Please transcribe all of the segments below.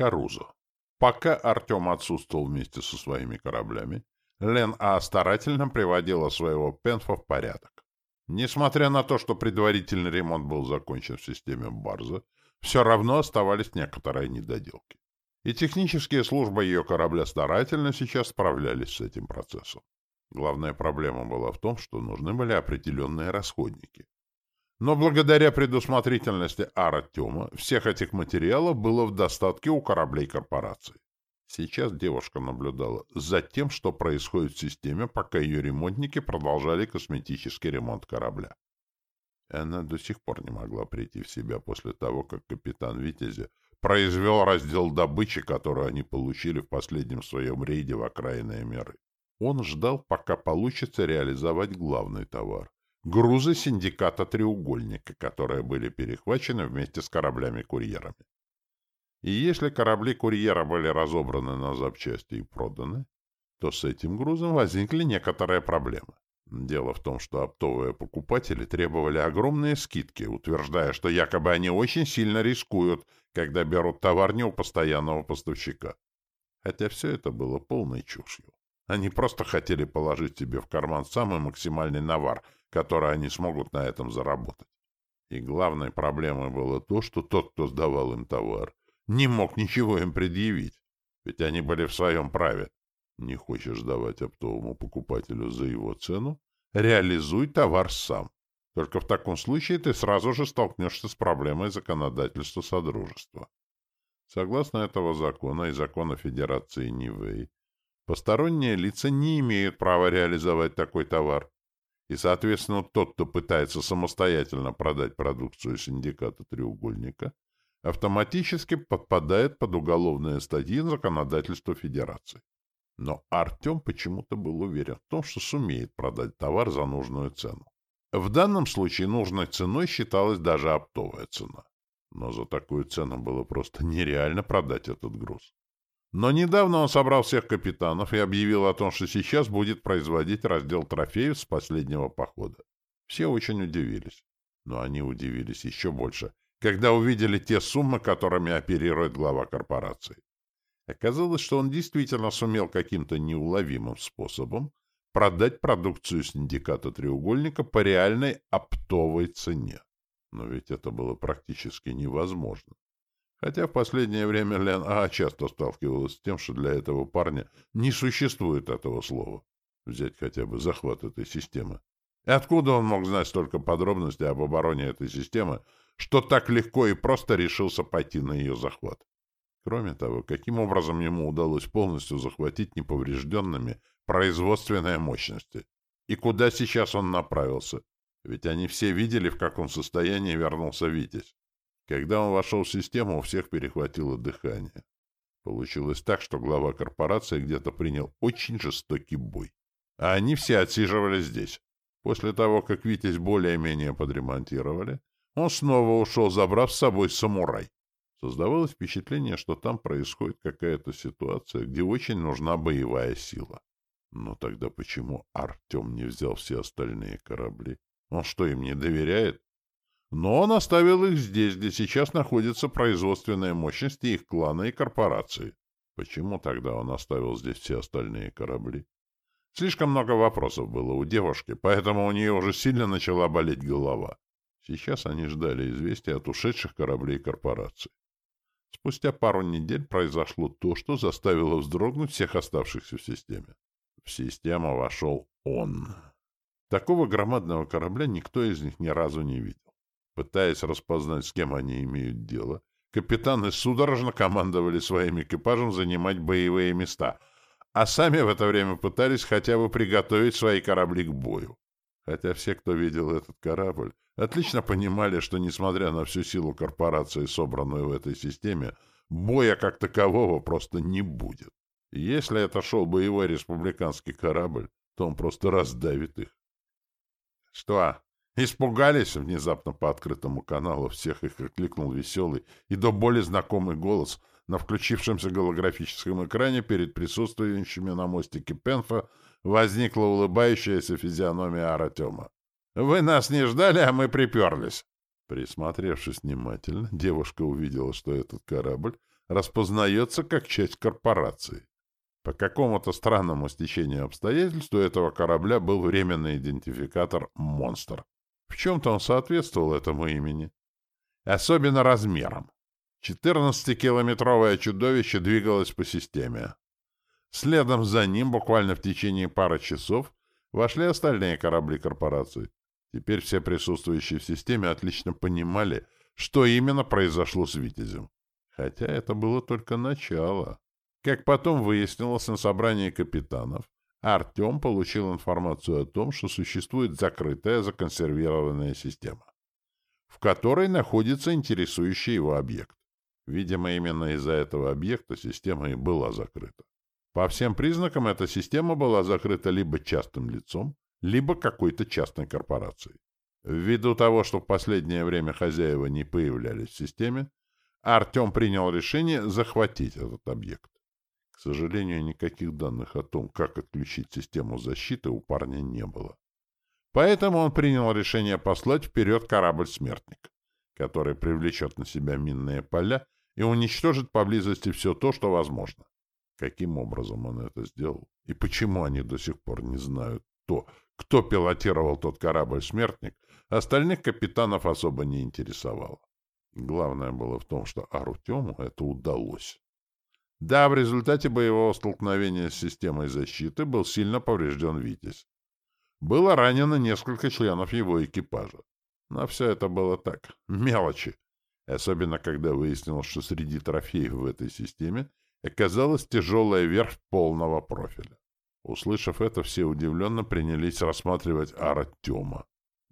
Карузо. Пока Артем отсутствовал вместе со своими кораблями, Лен А старательно приводила своего Пенфа в порядок. Несмотря на то, что предварительный ремонт был закончен в системе Барза, все равно оставались некоторые недоделки. И технические службы ее корабля старательно сейчас справлялись с этим процессом. Главная проблема была в том, что нужны были определенные расходники. Но благодаря предусмотрительности Артема всех этих материалов было в достатке у кораблей корпорации. Сейчас девушка наблюдала за тем, что происходит в системе, пока ее ремонтники продолжали косметический ремонт корабля. Она до сих пор не могла прийти в себя после того, как капитан Витязи произвел раздел добычи, которую они получили в последнем своем рейде в окраинные миры. Он ждал, пока получится реализовать главный товар грузы синдиката «Треугольника», которые были перехвачены вместе с кораблями-курьерами. И если корабли-курьера были разобраны на запчасти и проданы, то с этим грузом возникли некоторые проблемы. Дело в том, что оптовые покупатели требовали огромные скидки, утверждая, что якобы они очень сильно рискуют, когда берут товар не у постоянного поставщика. Хотя все это было полной чушью. Они просто хотели положить себе в карман самый максимальный навар — которые они смогут на этом заработать. И главной проблемой было то, что тот, кто сдавал им товар, не мог ничего им предъявить, ведь они были в своем праве. Не хочешь давать оптовому покупателю за его цену? Реализуй товар сам. Только в таком случае ты сразу же столкнешься с проблемой законодательства Содружества. Согласно этого закона и закона Федерации Нивэй, посторонние лица не имеют права реализовать такой товар, и, соответственно, тот, кто пытается самостоятельно продать продукцию синдиката «Треугольника», автоматически подпадает под уголовные статьи законодательства Федерации. Но Артем почему-то был уверен в том, что сумеет продать товар за нужную цену. В данном случае нужной ценой считалась даже оптовая цена. Но за такую цену было просто нереально продать этот груз. Но недавно он собрал всех капитанов и объявил о том, что сейчас будет производить раздел трофеев с последнего похода. Все очень удивились. Но они удивились еще больше, когда увидели те суммы, которыми оперирует глава корпорации. Оказалось, что он действительно сумел каким-то неуловимым способом продать продукцию синдиката «Треугольника» по реальной оптовой цене. Но ведь это было практически невозможно. Хотя в последнее время Лен А часто сталкивалась с тем, что для этого парня не существует этого слова. Взять хотя бы захват этой системы. И откуда он мог знать столько подробностей об обороне этой системы, что так легко и просто решился пойти на ее захват? Кроме того, каким образом ему удалось полностью захватить неповрежденными производственные мощности? И куда сейчас он направился? Ведь они все видели, в каком состоянии вернулся Витязь. Когда он вошел в систему, у всех перехватило дыхание. Получилось так, что глава корпорации где-то принял очень жестокий бой. А они все отсиживались здесь. После того, как Витязь более-менее подремонтировали, он снова ушел, забрав с собой самурай. Создавалось впечатление, что там происходит какая-то ситуация, где очень нужна боевая сила. Но тогда почему Артем не взял все остальные корабли? Он что, им не доверяет? Но он оставил их здесь, где сейчас находятся производственные мощности их клана и корпорации. Почему тогда он оставил здесь все остальные корабли? Слишком много вопросов было у девушки, поэтому у нее уже сильно начала болеть голова. Сейчас они ждали известия от ушедших кораблей корпорации. Спустя пару недель произошло то, что заставило вздрогнуть всех оставшихся в системе. В систему вошел он. Такого громадного корабля никто из них ни разу не видел. Пытаясь распознать, с кем они имеют дело, капитаны судорожно командовали своим экипажем занимать боевые места, а сами в это время пытались хотя бы приготовить свои корабли к бою. Хотя все, кто видел этот корабль, отлично понимали, что, несмотря на всю силу корпорации, собранную в этой системе, боя как такового просто не будет. если это шел боевой республиканский корабль, то он просто раздавит их. — Что, Испугались внезапно по открытому каналу, всех их окликнул веселый и до боли знакомый голос на включившемся голографическом экране перед присутствующими на мостике Пенфа возникла улыбающаяся физиономия Аратема. «Вы нас не ждали, а мы приперлись!» Присмотревшись внимательно, девушка увидела, что этот корабль распознается как часть корпорации. По какому-то странному стечению обстоятельств у этого корабля был временный идентификатор «Монстр». В чем-то он соответствовал этому имени. Особенно размером. 14-километровое чудовище двигалось по системе. Следом за ним, буквально в течение пары часов, вошли остальные корабли корпорации. Теперь все присутствующие в системе отлично понимали, что именно произошло с «Витязем». Хотя это было только начало. Как потом выяснилось на собрании капитанов, Артем получил информацию о том, что существует закрытая законсервированная система, в которой находится интересующий его объект. Видимо, именно из-за этого объекта система и была закрыта. По всем признакам эта система была закрыта либо частным лицом, либо какой-то частной корпорацией. Ввиду того, что в последнее время хозяева не появлялись в системе, Артем принял решение захватить этот объект. К сожалению, никаких данных о том, как отключить систему защиты, у парня не было. Поэтому он принял решение послать вперед корабль-смертник, который привлечет на себя минные поля и уничтожит поблизости все то, что возможно. Каким образом он это сделал? И почему они до сих пор не знают то, кто пилотировал тот корабль-смертник, остальных капитанов особо не интересовало. Главное было в том, что Арутему это удалось. Да, в результате боевого столкновения с системой защиты был сильно поврежден «Витязь». Было ранено несколько членов его экипажа. Но все это было так, мелочи. Особенно, когда выяснилось, что среди трофеев в этой системе оказалась тяжелая верфь полного профиля. Услышав это, все удивленно принялись рассматривать Артема.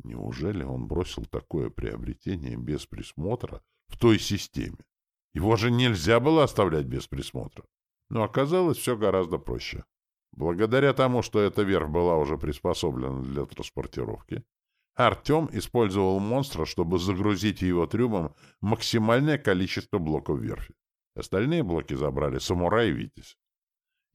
Неужели он бросил такое приобретение без присмотра в той системе? Его же нельзя было оставлять без присмотра. Но оказалось все гораздо проще. Благодаря тому, что эта верфь была уже приспособлена для транспортировки, Артем использовал монстра, чтобы загрузить его трюмом максимальное количество блоков верфи. Остальные блоки забрали самурай и Витязь.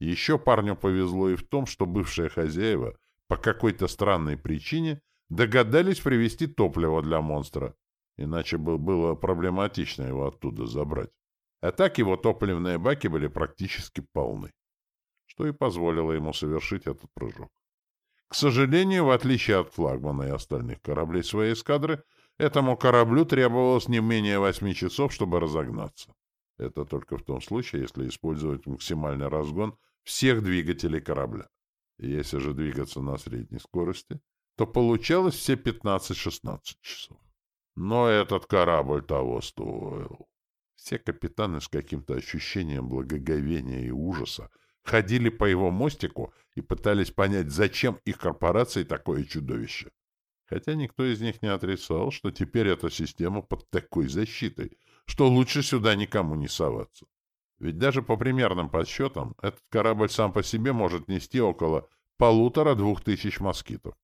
Еще парню повезло и в том, что бывшие хозяева по какой-то странной причине догадались привезти топливо для монстра, иначе бы было проблематично его оттуда забрать. А так его топливные баки были практически полны, что и позволило ему совершить этот прыжок. К сожалению, в отличие от флагмана и остальных кораблей своей эскадры, этому кораблю требовалось не менее восьми часов, чтобы разогнаться. Это только в том случае, если использовать максимальный разгон всех двигателей корабля. Если же двигаться на средней скорости, то получалось все 15-16 часов. Но этот корабль того стоил. Все капитаны с каким-то ощущением благоговения и ужаса ходили по его мостику и пытались понять, зачем их корпорации такое чудовище. Хотя никто из них не отрицал, что теперь эта система под такой защитой, что лучше сюда никому не соваться. Ведь даже по примерным подсчетам этот корабль сам по себе может нести около полутора-двух тысяч москитов.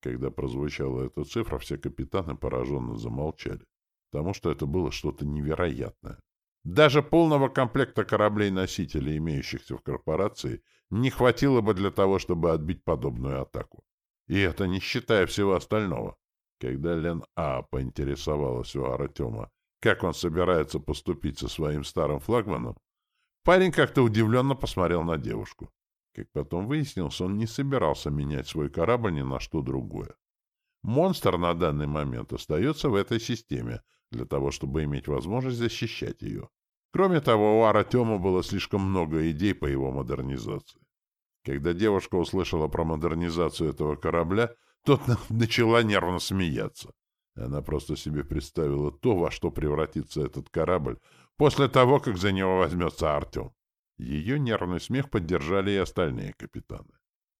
Когда прозвучала эта цифра, все капитаны пораженно замолчали, потому что это было что-то невероятное. Даже полного комплекта кораблей-носителей, имеющихся в корпорации, не хватило бы для того, чтобы отбить подобную атаку. И это не считая всего остального. Когда Лен А поинтересовалась у Артема, как он собирается поступить со своим старым флагманом, парень как-то удивленно посмотрел на девушку. Как потом выяснилось, он не собирался менять свой корабль ни на что другое. Монстр на данный момент остается в этой системе для того, чтобы иметь возможность защищать ее. Кроме того, у Артема было слишком много идей по его модернизации. Когда девушка услышала про модернизацию этого корабля, тот начала нервно смеяться. Она просто себе представила то, во что превратится этот корабль после того, как за него возьмется Артем. Ее нервный смех поддержали и остальные капитаны.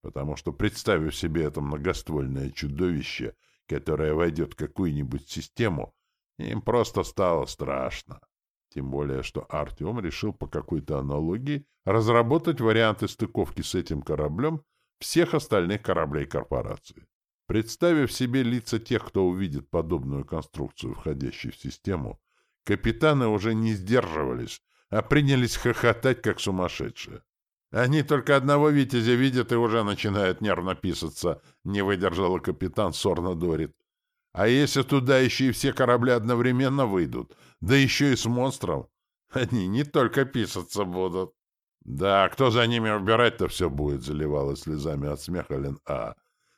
Потому что, представив себе это многоствольное чудовище, которое войдет в какую-нибудь систему, им просто стало страшно. Тем более, что Артем решил по какой-то аналогии разработать варианты стыковки с этим кораблем всех остальных кораблей корпорации. Представив себе лица тех, кто увидит подобную конструкцию, входящую в систему, капитаны уже не сдерживались, а принялись хохотать, как сумасшедшие. Они только одного Витязя видят и уже начинают нервно писаться, не выдержала капитан Сорна Дорит. А если туда еще и все корабли одновременно выйдут, да еще и с монстром, Они не только писаться будут. Да, кто за ними убирать-то все будет, заливалась слезами от смеха Лен А.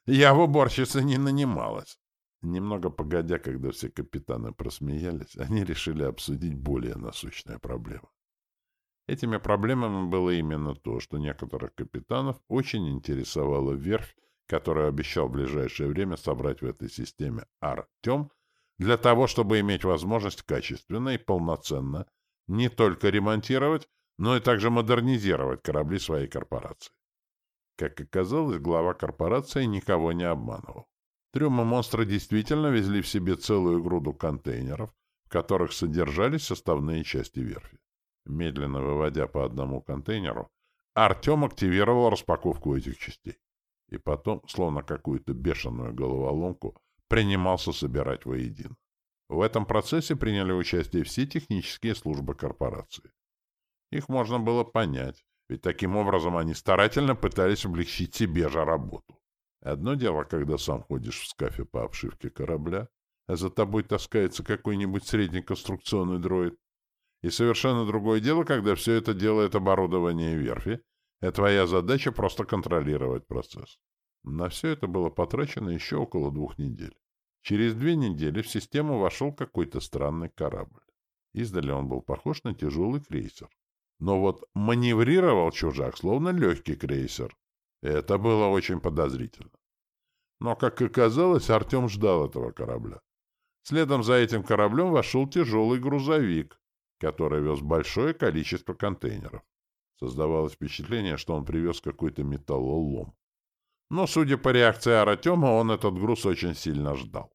Я в уборщице не нанималась. Немного погодя, когда все капитаны просмеялись, они решили обсудить более насущные проблемы. Этими проблемами было именно то, что некоторых капитанов очень интересовала верфь, которую обещал в ближайшее время собрать в этой системе Артем, для того, чтобы иметь возможность качественно и полноценно не только ремонтировать, но и также модернизировать корабли своей корпорации. Как оказалось, глава корпорации никого не обманывал. Трюмы монстра действительно везли в себе целую груду контейнеров, в которых содержались составные части верфи. Медленно выводя по одному контейнеру, Артем активировал распаковку этих частей. И потом, словно какую-то бешеную головоломку, принимался собирать воедино. В этом процессе приняли участие все технические службы корпорации. Их можно было понять, ведь таким образом они старательно пытались облегчить себе же работу. Одно дело, когда сам ходишь в скафе по обшивке корабля, а за тобой таскается какой-нибудь среднеконструкционный дроид. И совершенно другое дело, когда все это делает оборудование верфи, и твоя задача просто контролировать процесс. На все это было потрачено еще около двух недель. Через две недели в систему вошел какой-то странный корабль. Издали он был похож на тяжелый крейсер. Но вот маневрировал чужак, словно легкий крейсер. Это было очень подозрительно. Но, как оказалось, Артем ждал этого корабля. Следом за этим кораблем вошел тяжелый грузовик, который вез большое количество контейнеров. Создавалось впечатление, что он привез какой-то металлолом. Но, судя по реакции Артема, он этот груз очень сильно ждал.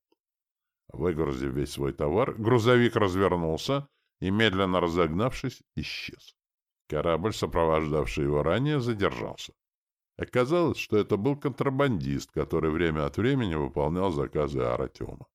Выгрузив весь свой товар, грузовик развернулся и, медленно разогнавшись, исчез. Корабль, сопровождавший его ранее, задержался. Оказалось, что это был контрабандист, который время от времени выполнял заказы Артема.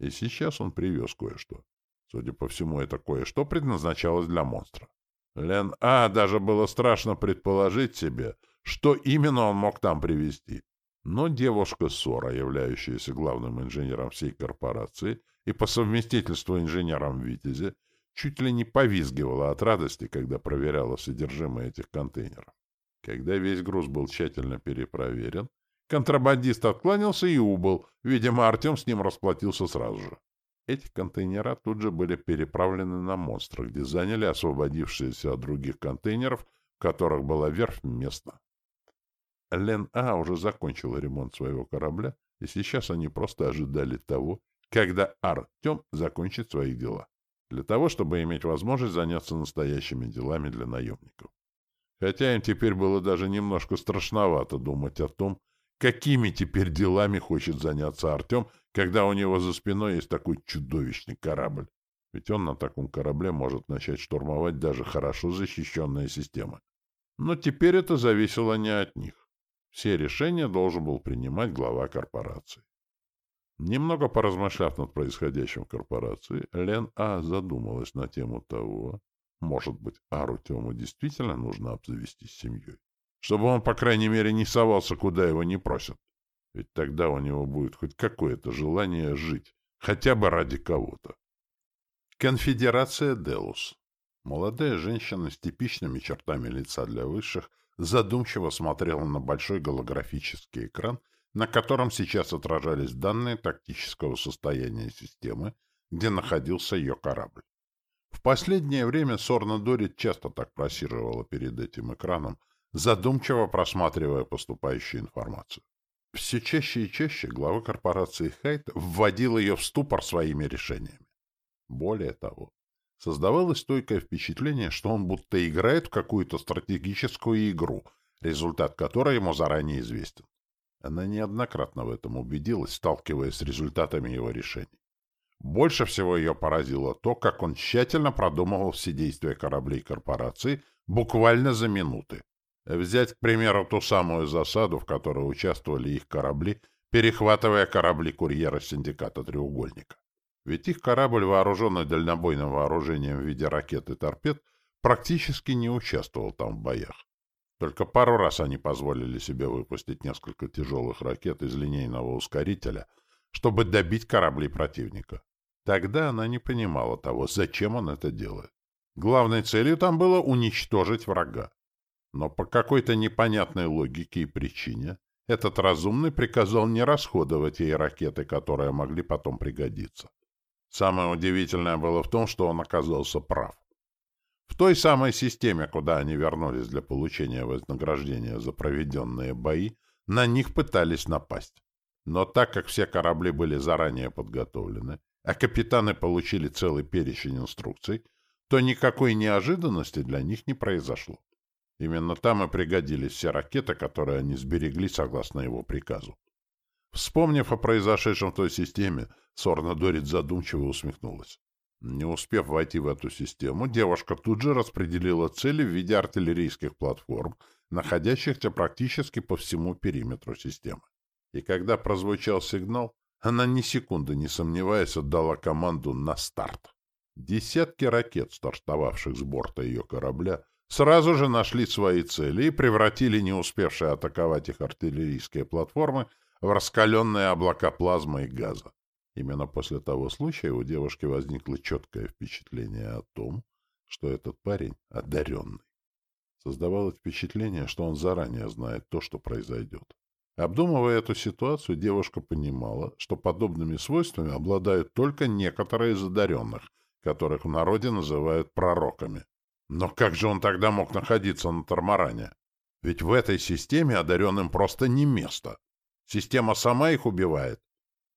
И сейчас он привез кое-что. Судя по всему, это кое-что предназначалось для монстра. Лен А даже было страшно предположить себе, что именно он мог там привезти. Но девушка Сора, являющаяся главным инженером всей корпорации и по совместительству инженером Витязи, чуть ли не повизгивала от радости, когда проверяла содержимое этих контейнеров. Когда весь груз был тщательно перепроверен, контрабандист откланялся и убыл. Видимо, Артем с ним расплатился сразу же. Эти контейнера тут же были переправлены на монстра, где заняли освободившиеся от других контейнеров, в которых была верфь, место. Лен А уже закончила ремонт своего корабля, и сейчас они просто ожидали того, когда Артем закончит свои дела, для того, чтобы иметь возможность заняться настоящими делами для наемников хотя им теперь было даже немножко страшновато думать о том, какими теперь делами хочет заняться Артем, когда у него за спиной есть такой чудовищный корабль. Ведь он на таком корабле может начать штурмовать даже хорошо защищенные системы. Но теперь это зависело не от них. Все решения должен был принимать глава корпорации. Немного поразмышляв над происходящим в корпорации, Лен А. задумалась на тему того, может быть, Арутему действительно нужно обзавестись семьей? Чтобы он, по крайней мере, не совался, куда его не просят. Ведь тогда у него будет хоть какое-то желание жить, хотя бы ради кого-то. Конфедерация Делус. Молодая женщина с типичными чертами лица для высших задумчиво смотрела на большой голографический экран, на котором сейчас отражались данные тактического состояния системы, где находился ее корабль. В последнее время Сорна Дорит часто так просиживала перед этим экраном, задумчиво просматривая поступающую информацию. Все чаще и чаще глава корпорации Хайт вводил ее в ступор своими решениями. Более того, создавалось стойкое впечатление, что он будто играет в какую-то стратегическую игру, результат которой ему заранее известен. Она неоднократно в этом убедилась, сталкиваясь с результатами его решений. Больше всего ее поразило то, как он тщательно продумывал все действия кораблей корпорации буквально за минуты. Взять, к примеру, ту самую засаду, в которой участвовали их корабли, перехватывая корабли курьера синдиката «Треугольника». Ведь их корабль, вооруженный дальнобойным вооружением в виде ракет и торпед, практически не участвовал там в боях. Только пару раз они позволили себе выпустить несколько тяжелых ракет из линейного ускорителя — чтобы добить корабли противника. Тогда она не понимала того, зачем он это делает. Главной целью там было уничтожить врага. Но по какой-то непонятной логике и причине этот разумный приказал не расходовать ей ракеты, которые могли потом пригодиться. Самое удивительное было в том, что он оказался прав. В той самой системе, куда они вернулись для получения вознаграждения за проведенные бои, на них пытались напасть. Но так как все корабли были заранее подготовлены, а капитаны получили целый перечень инструкций, то никакой неожиданности для них не произошло. Именно там и пригодились все ракеты, которые они сберегли согласно его приказу. Вспомнив о произошедшем в той системе, Сорна Дорит задумчиво усмехнулась. Не успев войти в эту систему, девушка тут же распределила цели в виде артиллерийских платформ, находящихся практически по всему периметру системы. И когда прозвучал сигнал, она ни секунды не сомневаясь отдала команду на старт. Десятки ракет, стартовавших с борта ее корабля, сразу же нашли свои цели и превратили не успевшие атаковать их артиллерийские платформы в раскаленные облака плазмы и газа. Именно после того случая у девушки возникло четкое впечатление о том, что этот парень одаренный. Создавалось впечатление, что он заранее знает то, что произойдет. Обдумывая эту ситуацию, девушка понимала, что подобными свойствами обладают только некоторые из одаренных, которых в народе называют пророками. Но как же он тогда мог находиться на Тормаране? Ведь в этой системе одаренным просто не место. Система сама их убивает.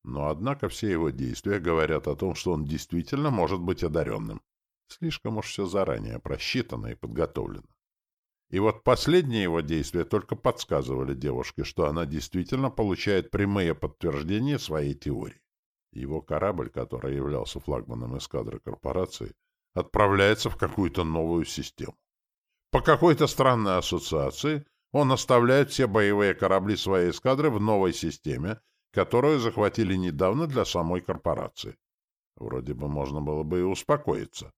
Но, однако, все его действия говорят о том, что он действительно может быть одаренным. Слишком уж все заранее просчитано и подготовлено. И вот последние его действия только подсказывали девушке, что она действительно получает прямые подтверждения своей теории. Его корабль, который являлся флагманом эскадры корпорации, отправляется в какую-то новую систему. По какой-то странной ассоциации он оставляет все боевые корабли своей эскадры в новой системе, которую захватили недавно для самой корпорации. Вроде бы можно было бы и успокоиться.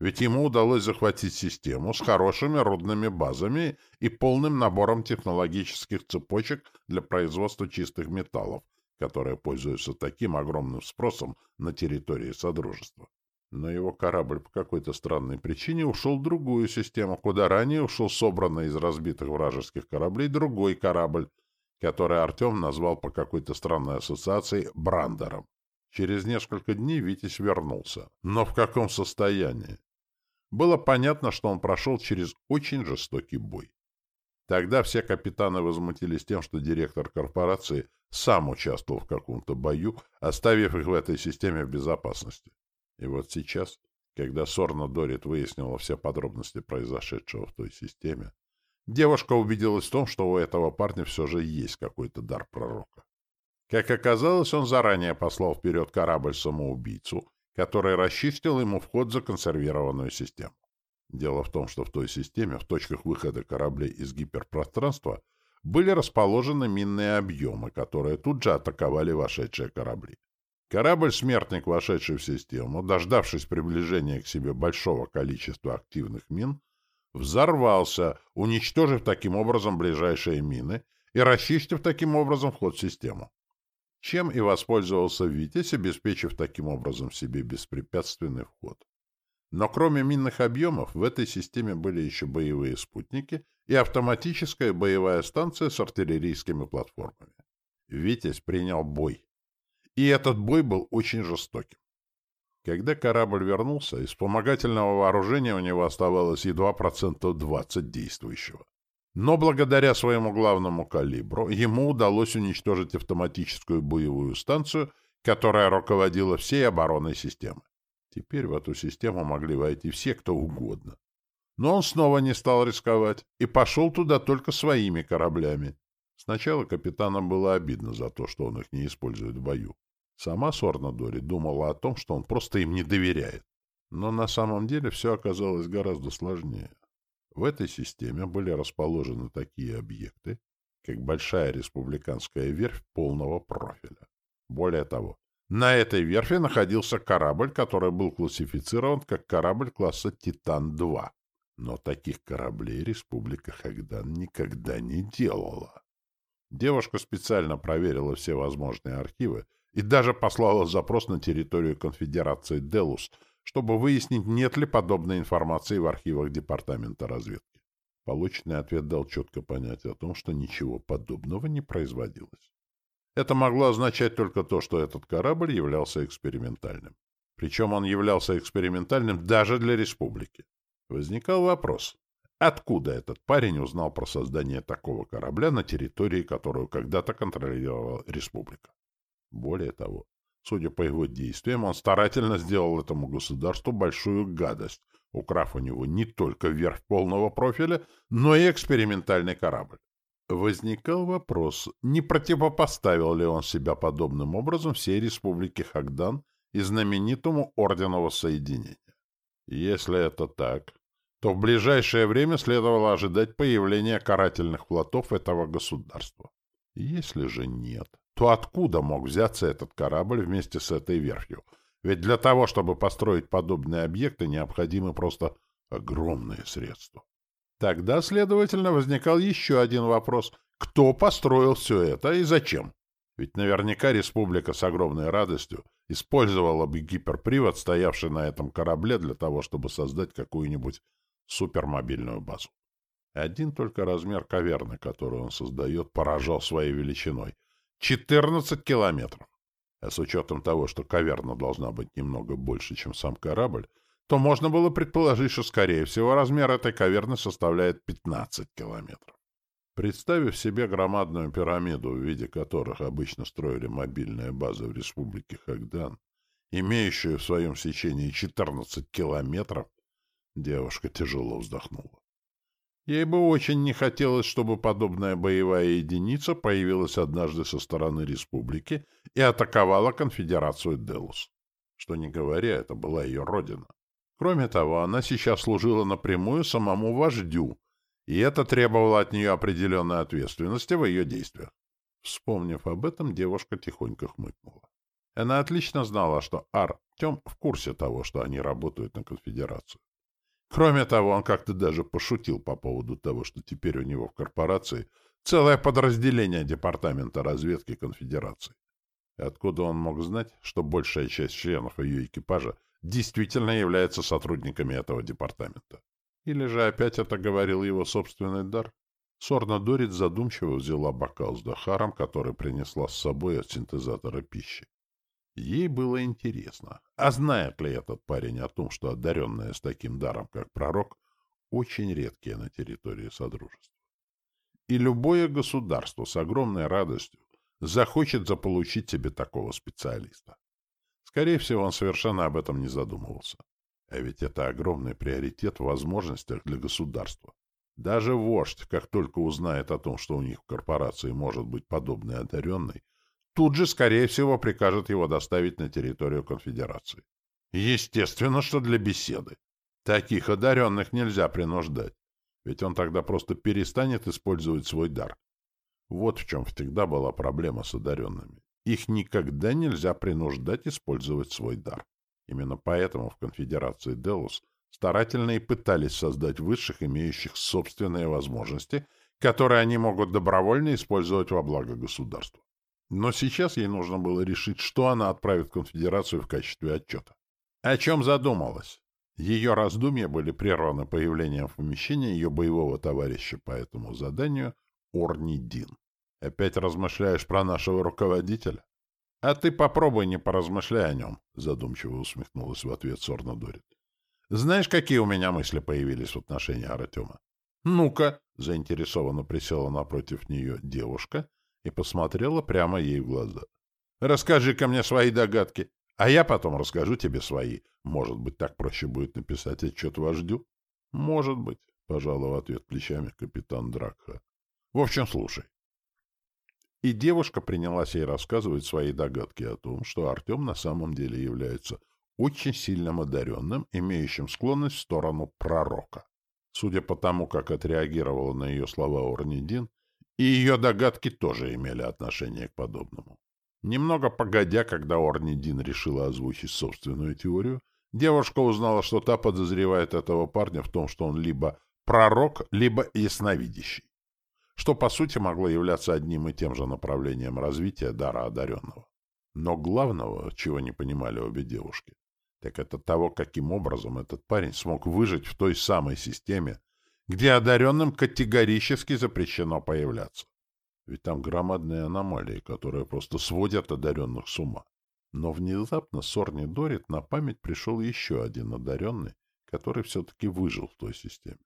Ведь ему удалось захватить систему с хорошими рудными базами и полным набором технологических цепочек для производства чистых металлов, которые пользуются таким огромным спросом на территории Содружества. Но его корабль по какой-то странной причине ушел в другую систему, куда ранее ушел собранный из разбитых вражеских кораблей другой корабль, который Артем назвал по какой-то странной ассоциации Брандером. Через несколько дней Витязь вернулся. Но в каком состоянии? Было понятно, что он прошел через очень жестокий бой. Тогда все капитаны возмутились тем, что директор корпорации сам участвовал в каком-то бою, оставив их в этой системе в безопасности. И вот сейчас, когда Сорна Дорит выяснила все подробности произошедшего в той системе, девушка убедилась в том, что у этого парня все же есть какой-то дар пророка. Как оказалось, он заранее послал вперед корабль-самоубийцу, который расчистил ему вход в законсервированную систему. Дело в том, что в той системе, в точках выхода кораблей из гиперпространства, были расположены минные объемы, которые тут же атаковали вошедшие корабли. Корабль-смертник, вошедший в систему, дождавшись приближения к себе большого количества активных мин, взорвался, уничтожив таким образом ближайшие мины и расчистив таким образом вход в систему чем и воспользовался Витязь, обеспечив таким образом себе беспрепятственный вход. Но кроме минных объемов, в этой системе были еще боевые спутники и автоматическая боевая станция с артиллерийскими платформами. Витязь принял бой. И этот бой был очень жестоким. Когда корабль вернулся, из вспомогательного вооружения у него оставалось едва процентов 20 действующего. Но благодаря своему главному калибру ему удалось уничтожить автоматическую боевую станцию, которая руководила всей оборонной системой. Теперь в эту систему могли войти все, кто угодно. Но он снова не стал рисковать и пошел туда только своими кораблями. Сначала капитанам было обидно за то, что он их не использует в бою. Сама Сорна Дори думала о том, что он просто им не доверяет. Но на самом деле все оказалось гораздо сложнее. В этой системе были расположены такие объекты, как большая республиканская верфь полного профиля. Более того, на этой верфи находился корабль, который был классифицирован как корабль класса «Титан-2». Но таких кораблей Республика Хагдан никогда не делала. Девушка специально проверила все возможные архивы и даже послала запрос на территорию конфедерации Делус, чтобы выяснить, нет ли подобной информации в архивах Департамента разведки. Полученный ответ дал четко понять о том, что ничего подобного не производилось. Это могло означать только то, что этот корабль являлся экспериментальным. Причем он являлся экспериментальным даже для республики. Возникал вопрос, откуда этот парень узнал про создание такого корабля на территории, которую когда-то контролировала республика? Более того, судя по его действиям, он старательно сделал этому государству большую гадость, украв у него не только верх полного профиля, но и экспериментальный корабль. Возникал вопрос, не противопоставил ли он себя подобным образом всей республике Хагдан и знаменитому Ордену Воссоединения. Если это так, то в ближайшее время следовало ожидать появления карательных флотов этого государства. Если же нет, то откуда мог взяться этот корабль вместе с этой верфью? Ведь для того, чтобы построить подобные объекты, необходимы просто огромные средства. Тогда, следовательно, возникал еще один вопрос. Кто построил все это и зачем? Ведь наверняка республика с огромной радостью использовала бы гиперпривод, стоявший на этом корабле, для того, чтобы создать какую-нибудь супермобильную базу. Один только размер каверны, которую он создает, поражал своей величиной. 14 километров. А с учетом того, что каверна должна быть немного больше, чем сам корабль, то можно было предположить, что, скорее всего, размер этой каверны составляет 15 километров. Представив себе громадную пирамиду, в виде которых обычно строили мобильные базы в республике Хагдан, имеющую в своем сечении 14 километров, девушка тяжело вздохнула. Ей бы очень не хотелось, чтобы подобная боевая единица появилась однажды со стороны республики и атаковала конфедерацию Делус. Что не говоря, это была ее родина. Кроме того, она сейчас служила напрямую самому вождю, и это требовало от нее определенной ответственности в ее действиях. Вспомнив об этом, девушка тихонько хмыкнула. Она отлично знала, что Артем в курсе того, что они работают на конфедерацию. Кроме того, он как-то даже пошутил по поводу того, что теперь у него в корпорации целое подразделение Департамента разведки Конфедерации. И откуда он мог знать, что большая часть членов ее экипажа действительно является сотрудниками этого департамента? Или же опять это говорил его собственный дар? Сорна Дорит задумчиво взяла бокал с Дахаром, который принесла с собой от синтезатора пищи. Ей было интересно, а знает ли этот парень о том, что одаренные с таким даром, как пророк, очень редкие на территории Содружества. И любое государство с огромной радостью захочет заполучить себе такого специалиста. Скорее всего, он совершенно об этом не задумывался. А ведь это огромный приоритет в возможностях для государства. Даже вождь, как только узнает о том, что у них в корпорации может быть подобный одаренный, тут же, скорее всего, прикажет его доставить на территорию конфедерации. Естественно, что для беседы. Таких одаренных нельзя принуждать, ведь он тогда просто перестанет использовать свой дар. Вот в чем всегда была проблема с одаренными. Их никогда нельзя принуждать использовать свой дар. Именно поэтому в конфедерации Делус старательно и пытались создать высших, имеющих собственные возможности, которые они могут добровольно использовать во благо государства. Но сейчас ей нужно было решить, что она отправит в конфедерацию в качестве отчета. О чем задумалась? Ее раздумья были прерваны появлением в помещении ее боевого товарища по этому заданию Орни Дин. «Опять размышляешь про нашего руководителя?» — А ты попробуй не поразмышляй о нем, — задумчиво усмехнулась в ответ Сорна Дорит. — Знаешь, какие у меня мысли появились в отношении Артема? — Ну-ка! — заинтересованно присела напротив нее девушка и посмотрела прямо ей в глаза. — Расскажи-ка мне свои догадки, а я потом расскажу тебе свои. Может быть, так проще будет написать отчет вождю? — Может быть, — пожала в ответ плечами капитан Дракха. — В общем, слушай. И девушка принялась ей рассказывать свои догадки о том, что Артем на самом деле является очень сильным одаренным, имеющим склонность в сторону пророка. Судя по тому, как отреагировала на ее слова Орнидин, и ее догадки тоже имели отношение к подобному. Немного погодя, когда Орнидин решила озвучить собственную теорию, девушка узнала, что та подозревает этого парня в том, что он либо пророк, либо ясновидящий что по сути могло являться одним и тем же направлением развития дара одаренного. Но главного, чего не понимали обе девушки, Так это того, каким образом этот парень смог выжить в той самой системе, где одаренным категорически запрещено появляться. Ведь там громадные аномалии, которые просто сводят одаренных с ума. Но внезапно Сорни Дорит на память пришел еще один одаренный, который все-таки выжил в той системе.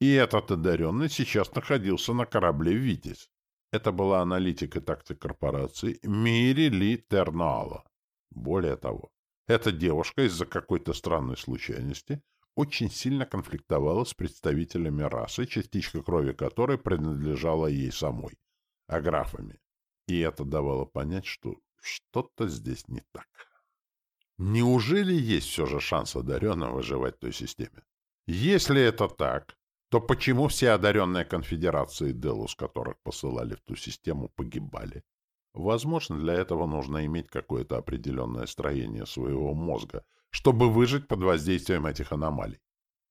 И этот одаренный сейчас находился на корабле «Витязь». Это была аналитика тактик корпорации Мири Ли Тернала. Более того, эта девушка из-за какой-то странной случайности очень сильно конфликтовала с представителями расы, частичка крови которой принадлежала ей самой, аграфами. И это давало понять, что что-то здесь не так. Неужели есть все же шанс одаренного выживать в той системе? Если это так, то почему все одаренные конфедерации Делус, которых посылали в ту систему, погибали? Возможно, для этого нужно иметь какое-то определенное строение своего мозга, чтобы выжить под воздействием этих аномалий.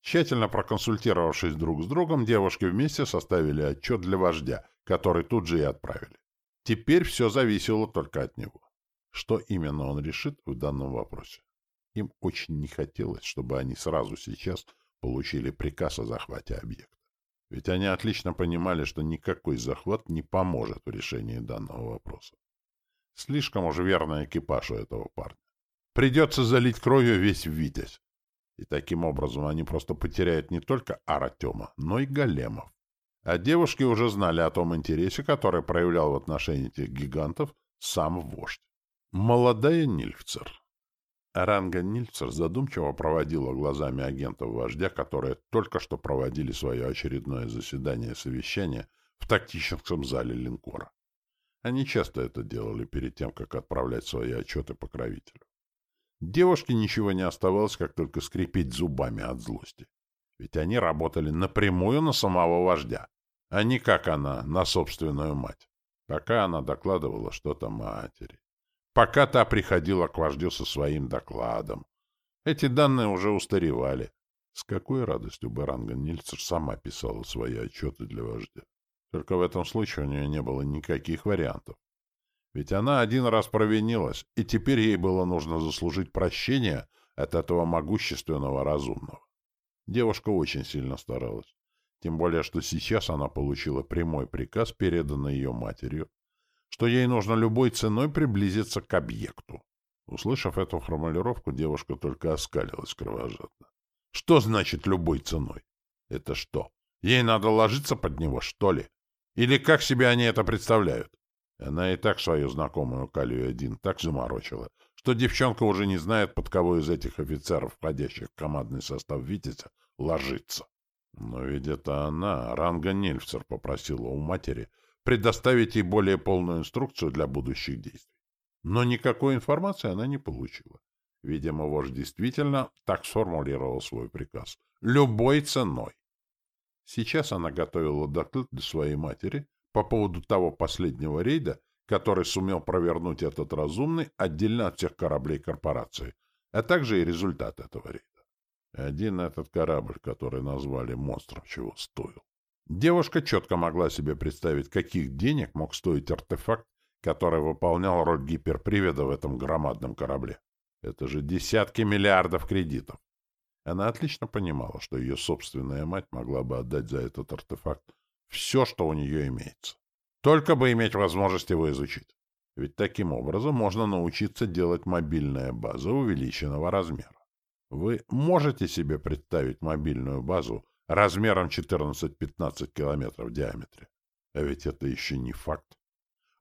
Тщательно проконсультировавшись друг с другом, девушки вместе составили отчет для вождя, который тут же и отправили. Теперь все зависело только от него. Что именно он решит в данном вопросе? Им очень не хотелось, чтобы они сразу сейчас получили приказ о захвате объекта. Ведь они отлично понимали, что никакой захват не поможет в решении данного вопроса. Слишком уж верный экипаж у этого парня. Придется залить кровью весь Витязь. И таким образом они просто потеряют не только Аратема, но и Големов. А девушки уже знали о том интересе, который проявлял в отношении этих гигантов сам вождь. Молодая Нильфцер. Аранга Нильфцер задумчиво проводила глазами агентов вождя, которые только что проводили свое очередное заседание совещания в тактическом зале линкора. Они часто это делали перед тем, как отправлять свои отчеты покровителю. Девушке ничего не оставалось, как только скрипеть зубами от злости. Ведь они работали напрямую на самого вождя, а не как она, на собственную мать. Пока она докладывала что-то матери пока та приходила к вождю со своим докладом. Эти данные уже устаревали. С какой радостью Баранга Нильцер сама писала свои отчеты для вождя. Только в этом случае у нее не было никаких вариантов. Ведь она один раз провинилась, и теперь ей было нужно заслужить прощение от этого могущественного разумного. Девушка очень сильно старалась. Тем более, что сейчас она получила прямой приказ, переданный ее матерью, что ей нужно любой ценой приблизиться к объекту. Услышав эту формулировку, девушка только оскалилась кровожадно. Что значит «любой ценой»? Это что? Ей надо ложиться под него, что ли? Или как себе они это представляют? Она и так свою знакомую Калию-1 так заморочила, что девчонка уже не знает, под кого из этих офицеров, входящих в командный состав Витязя, ложиться. Но ведь это она, Ранга Нильфцер, попросила у матери — предоставить ей более полную инструкцию для будущих действий. Но никакой информации она не получила. Видимо, вождь действительно так сформулировал свой приказ. Любой ценой. Сейчас она готовила доклад для своей матери по поводу того последнего рейда, который сумел провернуть этот разумный отдельно от всех кораблей корпорации, а также и результат этого рейда. Один этот корабль, который назвали монстром, чего стоил. Девушка четко могла себе представить, каких денег мог стоить артефакт, который выполнял роль гиперпривода в этом громадном корабле. Это же десятки миллиардов кредитов. Она отлично понимала, что ее собственная мать могла бы отдать за этот артефакт все, что у нее имеется. Только бы иметь возможность его изучить. Ведь таким образом можно научиться делать мобильные базы увеличенного размера. Вы можете себе представить мобильную базу размером 14-15 километров в диаметре. А ведь это еще не факт.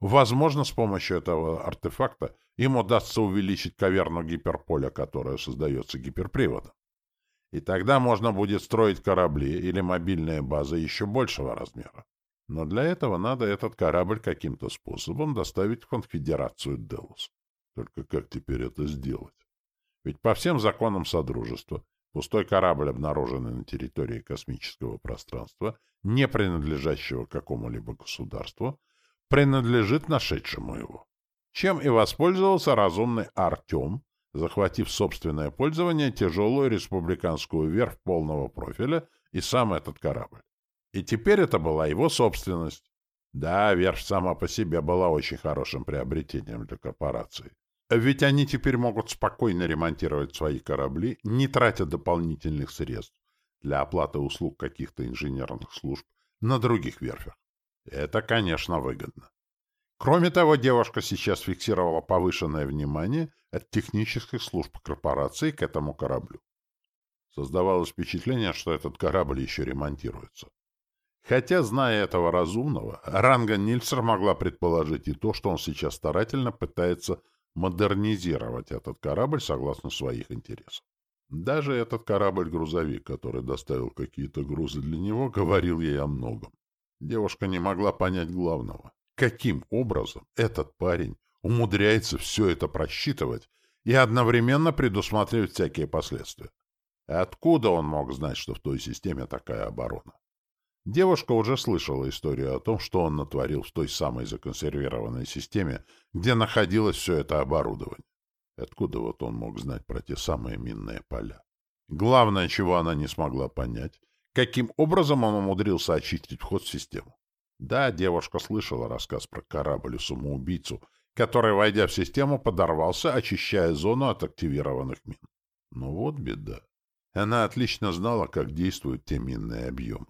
Возможно, с помощью этого артефакта им удастся увеличить каверну гиперполя, которая создается гиперприводом. И тогда можно будет строить корабли или мобильные базы еще большего размера. Но для этого надо этот корабль каким-то способом доставить в конфедерацию Делус. Только как теперь это сделать? Ведь по всем законам Содружества Пустой корабль, обнаруженный на территории космического пространства, не принадлежащего какому-либо государству, принадлежит нашедшему его. Чем и воспользовался разумный Артем, захватив собственное пользование тяжелую республиканскую верфь полного профиля и сам этот корабль. И теперь это была его собственность. Да, верфь сама по себе была очень хорошим приобретением для корпорации. Ведь они теперь могут спокойно ремонтировать свои корабли, не тратя дополнительных средств для оплаты услуг каких-то инженерных служб на других верфях. Это, конечно, выгодно. Кроме того, девушка сейчас фиксировала повышенное внимание от технических служб корпорации к этому кораблю. Создавалось впечатление, что этот корабль еще ремонтируется. Хотя, зная этого разумного, Ранга Нильсер могла предположить и то, что он сейчас старательно пытается модернизировать этот корабль согласно своих интересов. Даже этот корабль-грузовик, который доставил какие-то грузы для него, говорил ей о многом. Девушка не могла понять главного. Каким образом этот парень умудряется все это просчитывать и одновременно предусматривать всякие последствия? Откуда он мог знать, что в той системе такая оборона? Девушка уже слышала историю о том, что он натворил в той самой законсервированной системе, где находилось все это оборудование. Откуда вот он мог знать про те самые минные поля? Главное, чего она не смогла понять, каким образом он умудрился очистить вход в систему. Да, девушка слышала рассказ про корабль самоубийцу, который, войдя в систему, подорвался, очищая зону от активированных мин. Но вот беда. Она отлично знала, как действуют те минные объемы.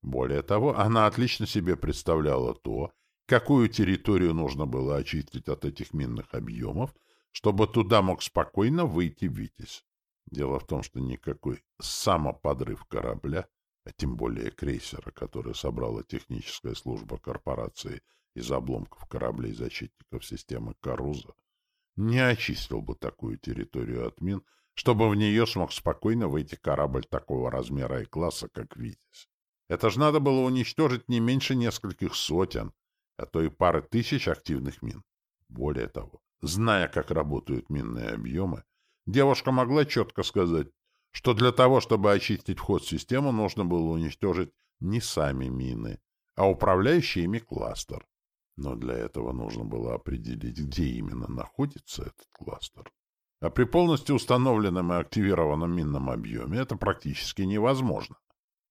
Более того, она отлично себе представляла то, какую территорию нужно было очистить от этих минных объемов, чтобы туда мог спокойно выйти Витязь. Дело в том, что никакой самоподрыв корабля а тем более крейсера, который собрала техническая служба корпорации из обломков кораблей защитников системы Каруза, не очистил бы такую территорию от мин, чтобы в нее смог спокойно выйти корабль такого размера и класса, как «Витязь». Это же надо было уничтожить не меньше нескольких сотен, а то и пары тысяч активных мин. Более того, зная, как работают минные объемы, девушка могла четко сказать, что для того, чтобы очистить вход в систему, нужно было уничтожить не сами мины, а управляющий ими кластер. Но для этого нужно было определить, где именно находится этот кластер. А при полностью установленном и активированном минном объеме это практически невозможно.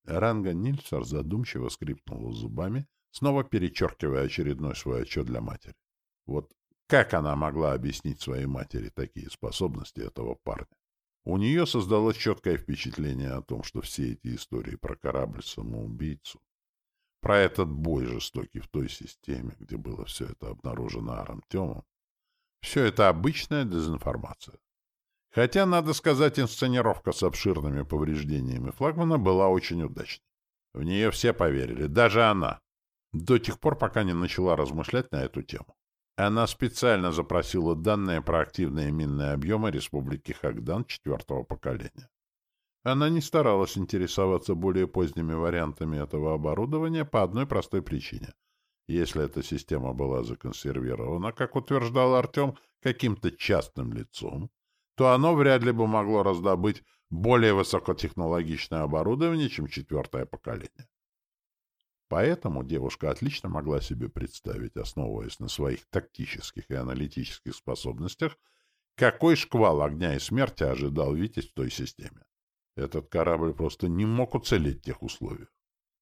Ранга Нильсер задумчиво скрипнула зубами, снова перечеркивая очередной свой отчет для матери. Вот как она могла объяснить своей матери такие способности этого парня? У нее создалось четкое впечатление о том, что все эти истории про корабль-самоубийцу, про этот бой жестокий в той системе, где было все это обнаружено Арантемом, все это обычная дезинформация. Хотя, надо сказать, инсценировка с обширными повреждениями флагмана была очень удачной. В нее все поверили, даже она, до тех пор, пока не начала размышлять на эту тему. Она специально запросила данные про активные минные объемы Республики Хагдан четвертого поколения. Она не старалась интересоваться более поздними вариантами этого оборудования по одной простой причине. Если эта система была законсервирована, как утверждал Артем, каким-то частным лицом, то оно вряд ли бы могло раздобыть более высокотехнологичное оборудование, чем четвертое поколение. Поэтому девушка отлично могла себе представить, основываясь на своих тактических и аналитических способностях, какой шквал огня и смерти ожидал Витязь в той системе. Этот корабль просто не мог уцелеть в тех условиях,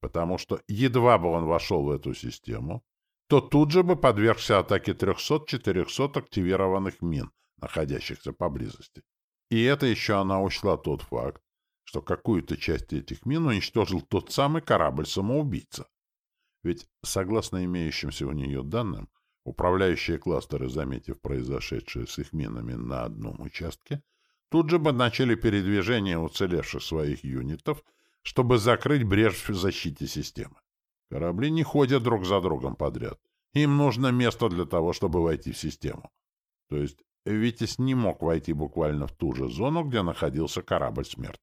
потому что едва бы он вошел в эту систему, то тут же бы подвергся атаке 300-400 активированных мин, находящихся поблизости. И это еще она учла тот факт, что какую-то часть этих мин уничтожил тот самый корабль-самоубийца. Ведь, согласно имеющимся у нее данным, управляющие кластеры, заметив произошедшее с их минами на одном участке, тут же бы начали передвижение уцелевших своих юнитов, чтобы закрыть брешь в защите системы. Корабли не ходят друг за другом подряд. Им нужно место для того, чтобы войти в систему. То есть Витязь не мог войти буквально в ту же зону, где находился корабль смерти.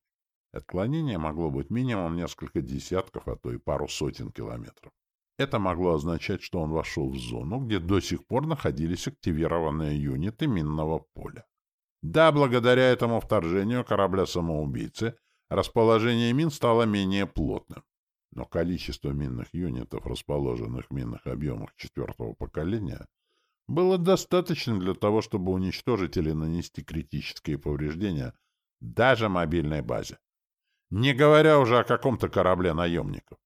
Отклонение могло быть минимум несколько десятков, а то и пару сотен километров. Это могло означать, что он вошел в зону, где до сих пор находились активированные юниты минного поля. Да, благодаря этому вторжению корабля-самоубийцы расположение мин стало менее плотным. Но количество минных юнитов, расположенных в минных объемах четвертого поколения, было достаточно для того, чтобы уничтожить или нанести критические повреждения даже мобильной базе. Не говоря уже о каком-то корабле наемников.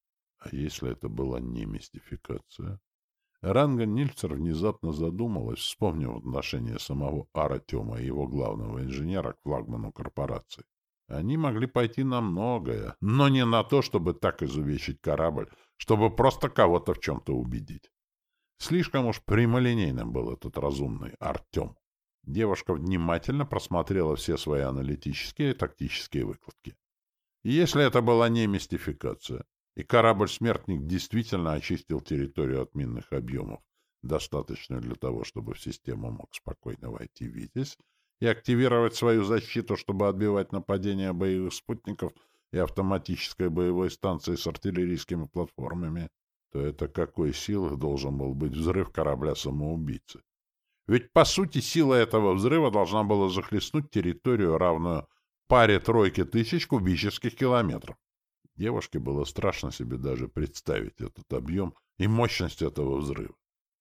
А если это была не мистификация? Ранга Нильцер внезапно задумалась, вспомнив отношение самого Аратема и его главного инженера к флагману корпорации. Они могли пойти на многое, но не на то, чтобы так изувечить корабль, чтобы просто кого-то в чем-то убедить. Слишком уж прямолинейным был этот разумный Артем. Девушка внимательно просмотрела все свои аналитические и тактические выкладки. Если это была не мистификация, и корабль-смертник действительно очистил территорию от минных объемов, достаточно для того, чтобы в систему мог спокойно войти «Витязь» и активировать свою защиту, чтобы отбивать нападения боевых спутников и автоматической боевой станции с артиллерийскими платформами, то это какой силы должен был быть взрыв корабля-самоубийцы? Ведь, по сути, сила этого взрыва должна была захлестнуть территорию, равную паре тройки тысяч кубических километров. Девушке было страшно себе даже представить этот объем и мощность этого взрыва.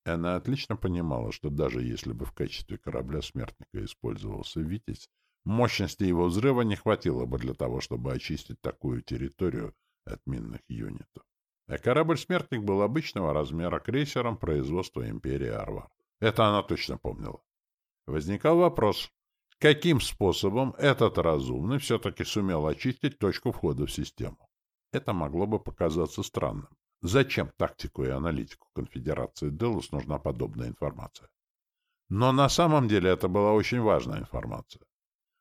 Она отлично понимала, что даже если бы в качестве корабля-смертника использовался «Витязь», мощности его взрыва не хватило бы для того, чтобы очистить такую территорию от минных юнитов. А корабль-смертник был обычного размера крейсером производства империи Арвар. Это она точно помнила. Возникал вопрос, каким способом этот разумный все-таки сумел очистить точку входа в систему. Это могло бы показаться странным. Зачем тактику и аналитику конфедерации Делус нужна подобная информация? Но на самом деле это была очень важная информация.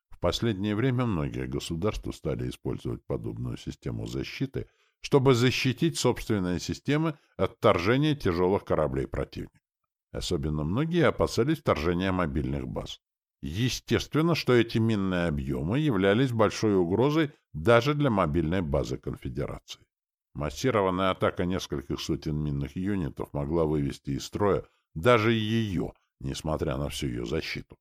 В последнее время многие государства стали использовать подобную систему защиты, чтобы защитить собственные системы от вторжения тяжелых кораблей противника. Особенно многие опасались вторжения мобильных баз. Естественно, что эти минные объемы являлись большой угрозой даже для мобильной базы конфедерации. Массированная атака нескольких сотен минных юнитов могла вывести из строя даже ее, несмотря на всю ее защиту.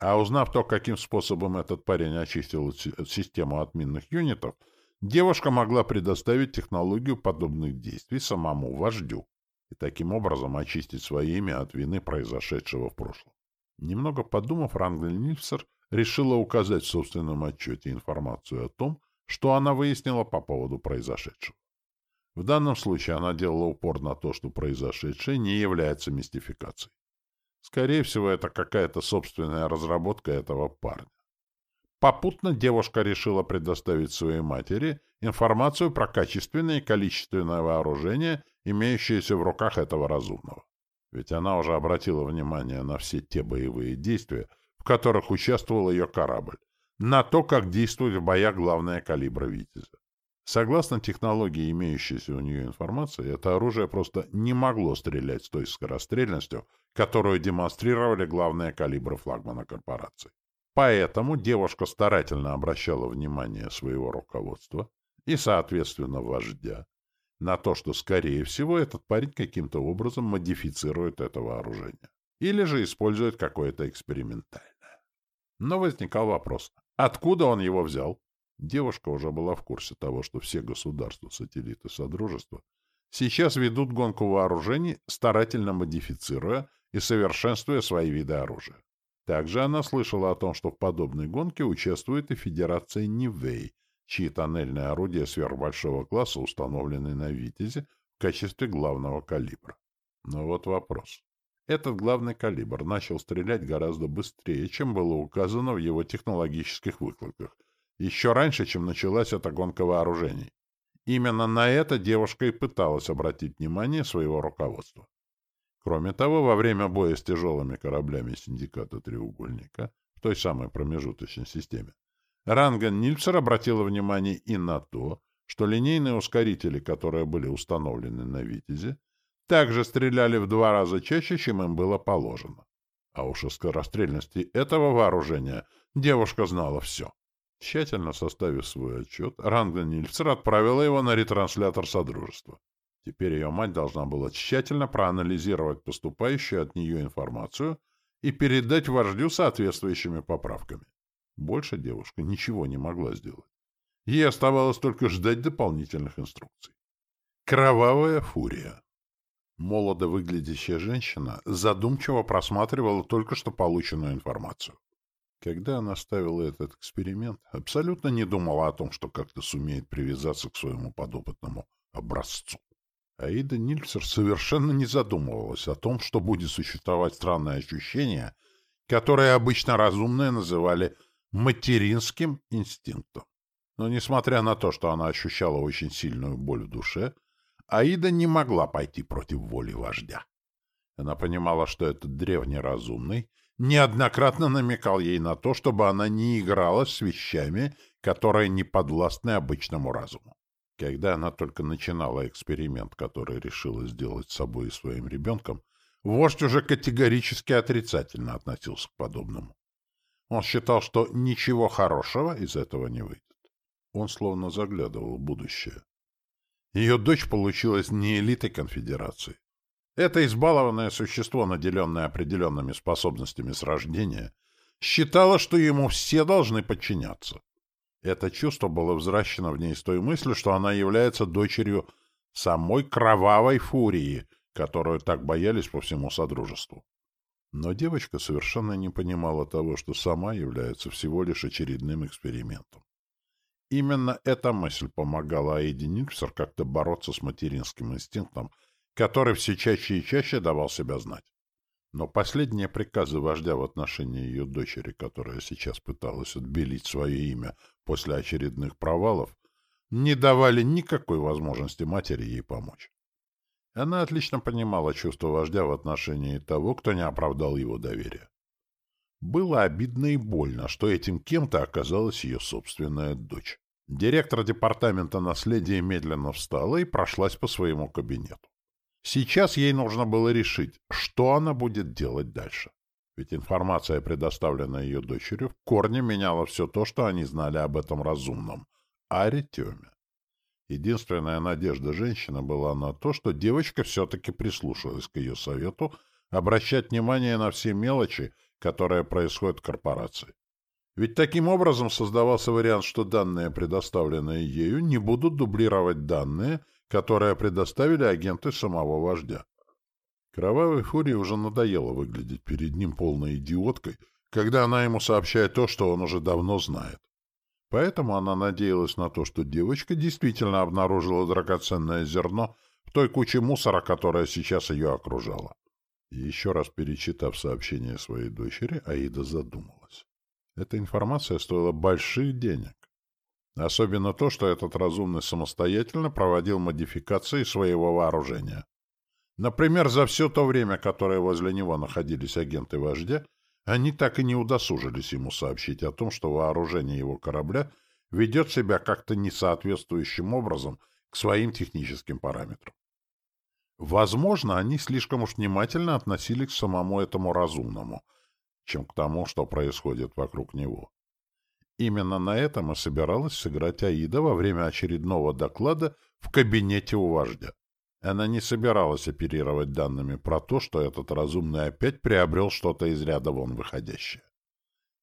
А узнав то, каким способом этот парень очистил систему от минных юнитов, девушка могла предоставить технологию подобных действий самому вождю и таким образом очистить свое имя от вины произошедшего в прошлом. Немного подумав, Рангель Нильфсер решила указать в собственном отчете информацию о том, что она выяснила по поводу произошедшего. В данном случае она делала упор на то, что произошедшее не является мистификацией. Скорее всего, это какая-то собственная разработка этого парня. Попутно девушка решила предоставить своей матери информацию про качественное и количественное вооружение, имеющееся в руках этого разумного ведь она уже обратила внимание на все те боевые действия, которых участвовал ее корабль, на то, как действует в боях главная калибра «Витязя». Согласно технологии, имеющейся у нее информации, это оружие просто не могло стрелять с той скорострельностью, которую демонстрировали главные калибры флагмана корпорации. Поэтому девушка старательно обращала внимание своего руководства и, соответственно, вождя на то, что, скорее всего, этот парень каким-то образом модифицирует это вооружение. Или же использует какое-то экспериментальное. Но возникал вопрос, откуда он его взял? Девушка уже была в курсе того, что все государства-сателлиты Содружества сейчас ведут гонку вооружений, старательно модифицируя и совершенствуя свои виды оружия. Также она слышала о том, что в подобной гонке участвует и Федерация Нивэй, чьи тоннельные орудия сверхбольшого класса установлены на «Витязе» в качестве главного калибра. Но вот вопрос. Этот главный калибр начал стрелять гораздо быстрее, чем было указано в его технологических выкладках, еще раньше, чем началась эта гонка вооружений. Именно на это девушка и пыталась обратить внимание своего руководства. Кроме того, во время боя с тяжелыми кораблями синдиката «Треугольника» в той самой промежуточной системе, Ранган Нильцер обратила внимание и на то, что линейные ускорители, которые были установлены на «Витязе», также стреляли в два раза чаще, чем им было положено. А уж о скорострельности этого вооружения девушка знала все. Тщательно составив свой отчет, Ранган Нильцер отправила его на ретранслятор Содружества. Теперь ее мать должна была тщательно проанализировать поступающую от нее информацию и передать вождю соответствующими поправками. Больше девушка ничего не могла сделать. Ей оставалось только ждать дополнительных инструкций. Кровавая фурия. Молодо выглядящая женщина задумчиво просматривала только что полученную информацию. Когда она ставила этот эксперимент, абсолютно не думала о том, что как-то сумеет привязаться к своему подопытному образцу. Аида Нильцер совершенно не задумывалась о том, что будет существовать странное ощущение, которое обычно разумные называли материнским инстинктом. Но несмотря на то, что она ощущала очень сильную боль в душе, Аида не могла пойти против воли вождя. Она понимала, что этот древний разумный неоднократно намекал ей на то, чтобы она не играла с вещами, которые не подвластны обычному разуму. Когда она только начинала эксперимент, который решила сделать с собой и своим ребенком, вождь уже категорически отрицательно относился к подобному. Он считал, что ничего хорошего из этого не выйдет. Он словно заглядывал в будущее. Ее дочь получилась не элитой конфедерации. Это избалованное существо, наделенное определенными способностями с рождения, считало, что ему все должны подчиняться. Это чувство было взращено в ней с той мыслью, что она является дочерью самой кровавой фурии, которую так боялись по всему Содружеству. Но девочка совершенно не понимала того, что сама является всего лишь очередным экспериментом. Именно эта мысль помогала Аиде Никсер как-то бороться с материнским инстинктом, который все чаще и чаще давал себя знать. Но последние приказы вождя в отношении ее дочери, которая сейчас пыталась отбелить свое имя после очередных провалов, не давали никакой возможности матери ей помочь. Она отлично понимала чувство вождя в отношении того, кто не оправдал его доверия. Было обидно и больно, что этим кем-то оказалась ее собственная дочь. Директор департамента наследия медленно встала и прошлась по своему кабинету. Сейчас ей нужно было решить, что она будет делать дальше. Ведь информация, предоставленная ее дочерью, в корне меняла все то, что они знали об этом разумном, Аритеме. Единственная надежда женщины была на то, что девочка все-таки прислушалась к ее совету обращать внимание на все мелочи, которые происходят в корпорации. Ведь таким образом создавался вариант, что данные, предоставленные ею, не будут дублировать данные, которое предоставили агенты самого вождя. Кровавой Фурии уже надоело выглядеть перед ним полной идиоткой, когда она ему сообщает то, что он уже давно знает. Поэтому она надеялась на то, что девочка действительно обнаружила драгоценное зерно в той куче мусора, которая сейчас ее окружала. Еще раз перечитав сообщение своей дочери, Аида задумалась. Эта информация стоила больших денег. Особенно то, что этот разумный самостоятельно проводил модификации своего вооружения. Например, за все то время, которое возле него находились агенты вождя, они так и не удосужились ему сообщить о том, что вооружение его корабля ведет себя как-то несоответствующим образом к своим техническим параметрам. Возможно, они слишком уж внимательно относились к самому этому разумному, чем к тому, что происходит вокруг него. Именно на этом и собиралась сыграть Аида во время очередного доклада в кабинете у вождя. Она не собиралась оперировать данными про то, что этот разумный опять приобрел что-то из ряда вон выходящее.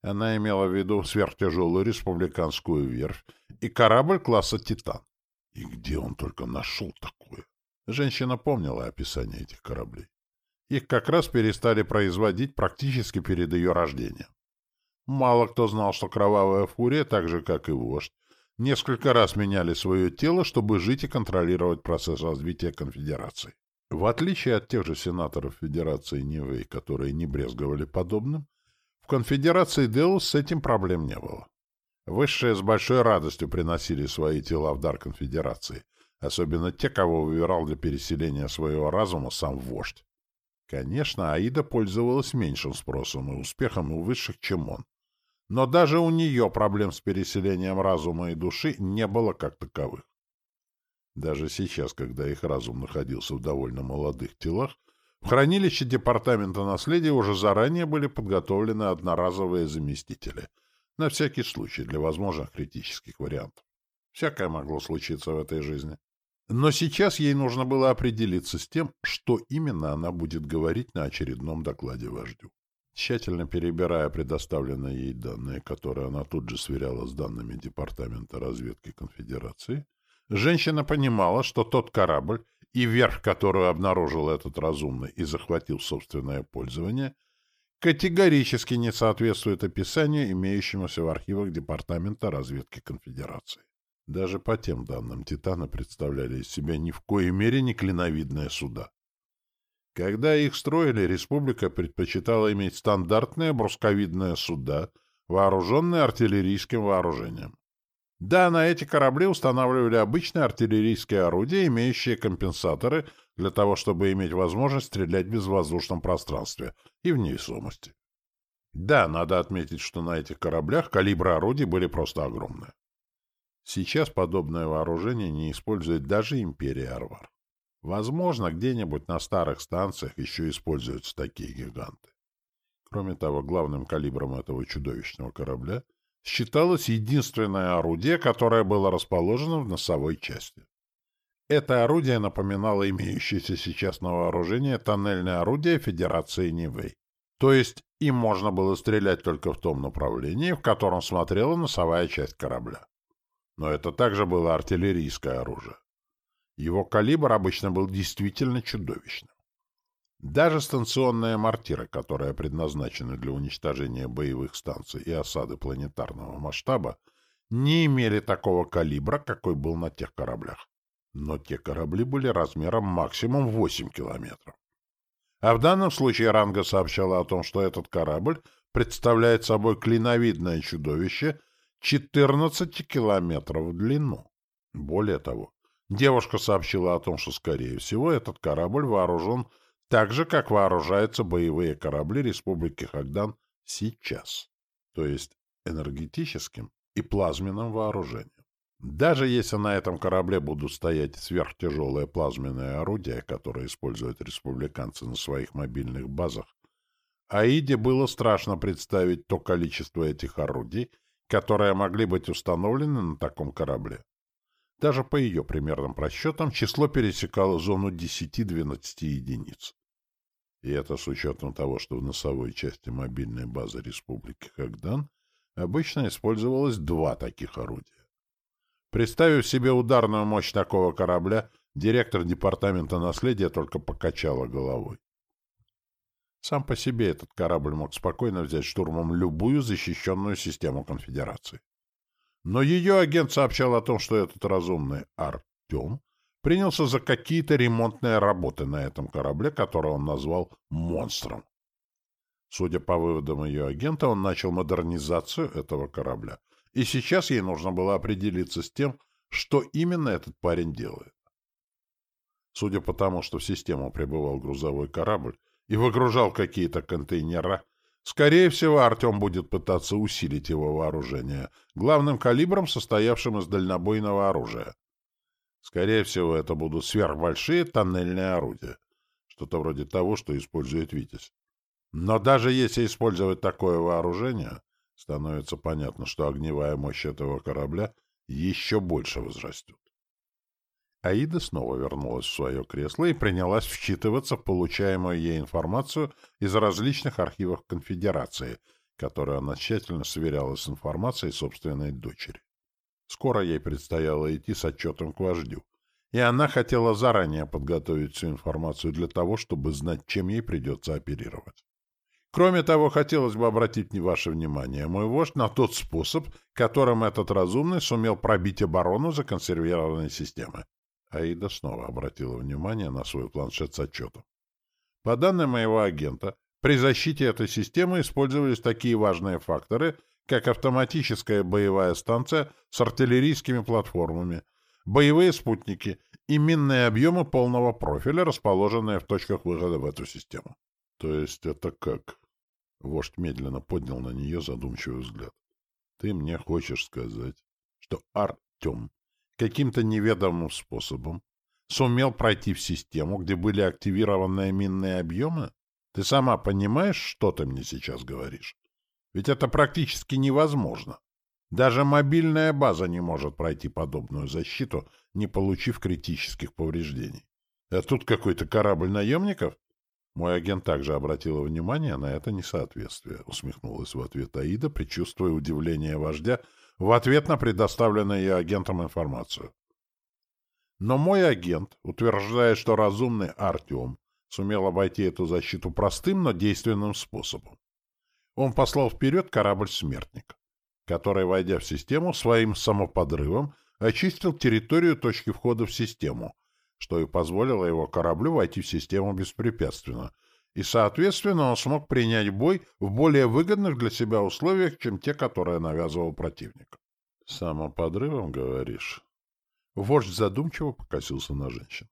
Она имела в виду сверхтяжелую республиканскую верфь и корабль класса «Титан». И где он только нашел такое? Женщина помнила описание этих кораблей. Их как раз перестали производить практически перед ее рождением. Мало кто знал, что кровавая фурия, так же, как и вождь, несколько раз меняли свое тело, чтобы жить и контролировать процесс развития конфедерации. В отличие от тех же сенаторов Федерации Нивэй, которые не брезговали подобным, в конфедерации Деус с этим проблем не было. Высшие с большой радостью приносили свои тела в дар конфедерации, особенно те, кого выбирал для переселения своего разума сам вождь. Конечно, Аида пользовалась меньшим спросом и успехом у высших, чем он. Но даже у нее проблем с переселением разума и души не было как таковых. Даже сейчас, когда их разум находился в довольно молодых телах, в хранилище Департамента наследия уже заранее были подготовлены одноразовые заместители, на всякий случай для возможных критических вариантов. Всякое могло случиться в этой жизни. Но сейчас ей нужно было определиться с тем, что именно она будет говорить на очередном докладе вождю. Тщательно перебирая предоставленные ей данные, которые она тут же сверяла с данными Департамента разведки Конфедерации, женщина понимала, что тот корабль и верх, которую обнаружил этот разумный и захватил собственное пользование, категорически не соответствует описанию, имеющемуся в архивах Департамента разведки Конфедерации. Даже по тем данным Титаны представляли из себя ни в коей мере не клиновидные суда. Когда их строили, республика предпочитала иметь стандартные брусковидные суда, вооруженные артиллерийским вооружением. Да, на эти корабли устанавливали обычные артиллерийские орудия, имеющие компенсаторы для того, чтобы иметь возможность стрелять в безвоздушном пространстве и в невесомости. Да, надо отметить, что на этих кораблях калибры орудий были просто огромные. Сейчас подобное вооружение не использует даже империя Арвар. Возможно, где-нибудь на старых станциях еще используются такие гиганты. Кроме того, главным калибром этого чудовищного корабля считалось единственное орудие, которое было расположено в носовой части. Это орудие напоминало имеющееся сейчас на вооружении тоннельное орудие Федерации Нивэй. То есть им можно было стрелять только в том направлении, в котором смотрела носовая часть корабля но это также было артиллерийское оружие. Его калибр обычно был действительно чудовищным. Даже станционные мортиры, которые предназначены для уничтожения боевых станций и осады планетарного масштаба, не имели такого калибра, какой был на тех кораблях. Но те корабли были размером максимум 8 километров. А в данном случае Ранга сообщала о том, что этот корабль представляет собой клиновидное чудовище 14 километров в длину. Более того, девушка сообщила о том, что, скорее всего, этот корабль вооружен так же, как вооружаются боевые корабли Республики Хагдан сейчас, то есть энергетическим и плазменным вооружением. Даже если на этом корабле будут стоять сверхтяжелые плазменные орудия, которые используют республиканцы на своих мобильных базах, Аиде было страшно представить то количество этих орудий, которые могли быть установлены на таком корабле. Даже по ее примерным просчетам число пересекало зону 10-12 единиц. И это с учетом того, что в носовой части мобильной базы Республики Хагдан обычно использовалось два таких орудия. Представив себе ударную мощь такого корабля, директор департамента наследия только покачала головой. Сам по себе этот корабль мог спокойно взять штурмом любую защищенную систему конфедерации. Но ее агент сообщал о том, что этот разумный Артем принялся за какие-то ремонтные работы на этом корабле, который он назвал «монстром». Судя по выводам ее агента, он начал модернизацию этого корабля, и сейчас ей нужно было определиться с тем, что именно этот парень делает. Судя по тому, что в систему прибывал грузовой корабль, и выгружал какие-то контейнера. Скорее всего, Артем будет пытаться усилить его вооружение главным калибром, состоявшим из дальнобойного оружия. Скорее всего, это будут сверхбольшие тоннельные орудия. Что-то вроде того, что использует «Витязь». Но даже если использовать такое вооружение, становится понятно, что огневая мощь этого корабля еще больше возрастет. Аида снова вернулась в свое кресло и принялась вчитываться в получаемую ей информацию из различных архивов конфедерации, которую она тщательно сверяла с информацией собственной дочери. Скоро ей предстояло идти с отчетом к вождю, и она хотела заранее подготовить всю информацию для того, чтобы знать, чем ей придется оперировать. Кроме того, хотелось бы обратить ваше внимание, мой вождь, на тот способ, которым этот разумный сумел пробить оборону законсервированной системы. Аида снова обратила внимание на свой планшет с отчетом. По данным моего агента, при защите этой системы использовались такие важные факторы, как автоматическая боевая станция с артиллерийскими платформами, боевые спутники и минные объемы полного профиля, расположенные в точках выхода в эту систему. То есть это как? Вождь медленно поднял на нее задумчивый взгляд. Ты мне хочешь сказать, что Артем каким-то неведомым способом сумел пройти в систему, где были активированы минные объемы? Ты сама понимаешь, что ты мне сейчас говоришь? Ведь это практически невозможно. Даже мобильная база не может пройти подобную защиту, не получив критических повреждений. А тут какой-то корабль наемников? Мой агент также обратила внимание на это несоответствие, усмехнулась в ответ Аида, предчувствуя удивление вождя, в ответ на предоставленную агентом информацию. Но мой агент утверждает, что разумный Артем сумел обойти эту защиту простым, но действенным способом. Он послал вперед корабль «Смертник», который, войдя в систему, своим самоподрывом очистил территорию точки входа в систему, что и позволило его кораблю войти в систему беспрепятственно, и, соответственно, он смог принять бой в более выгодных для себя условиях, чем те, которые навязывал противник. «Самоподрывом, говоришь?» Вождь задумчиво покосился на женщин.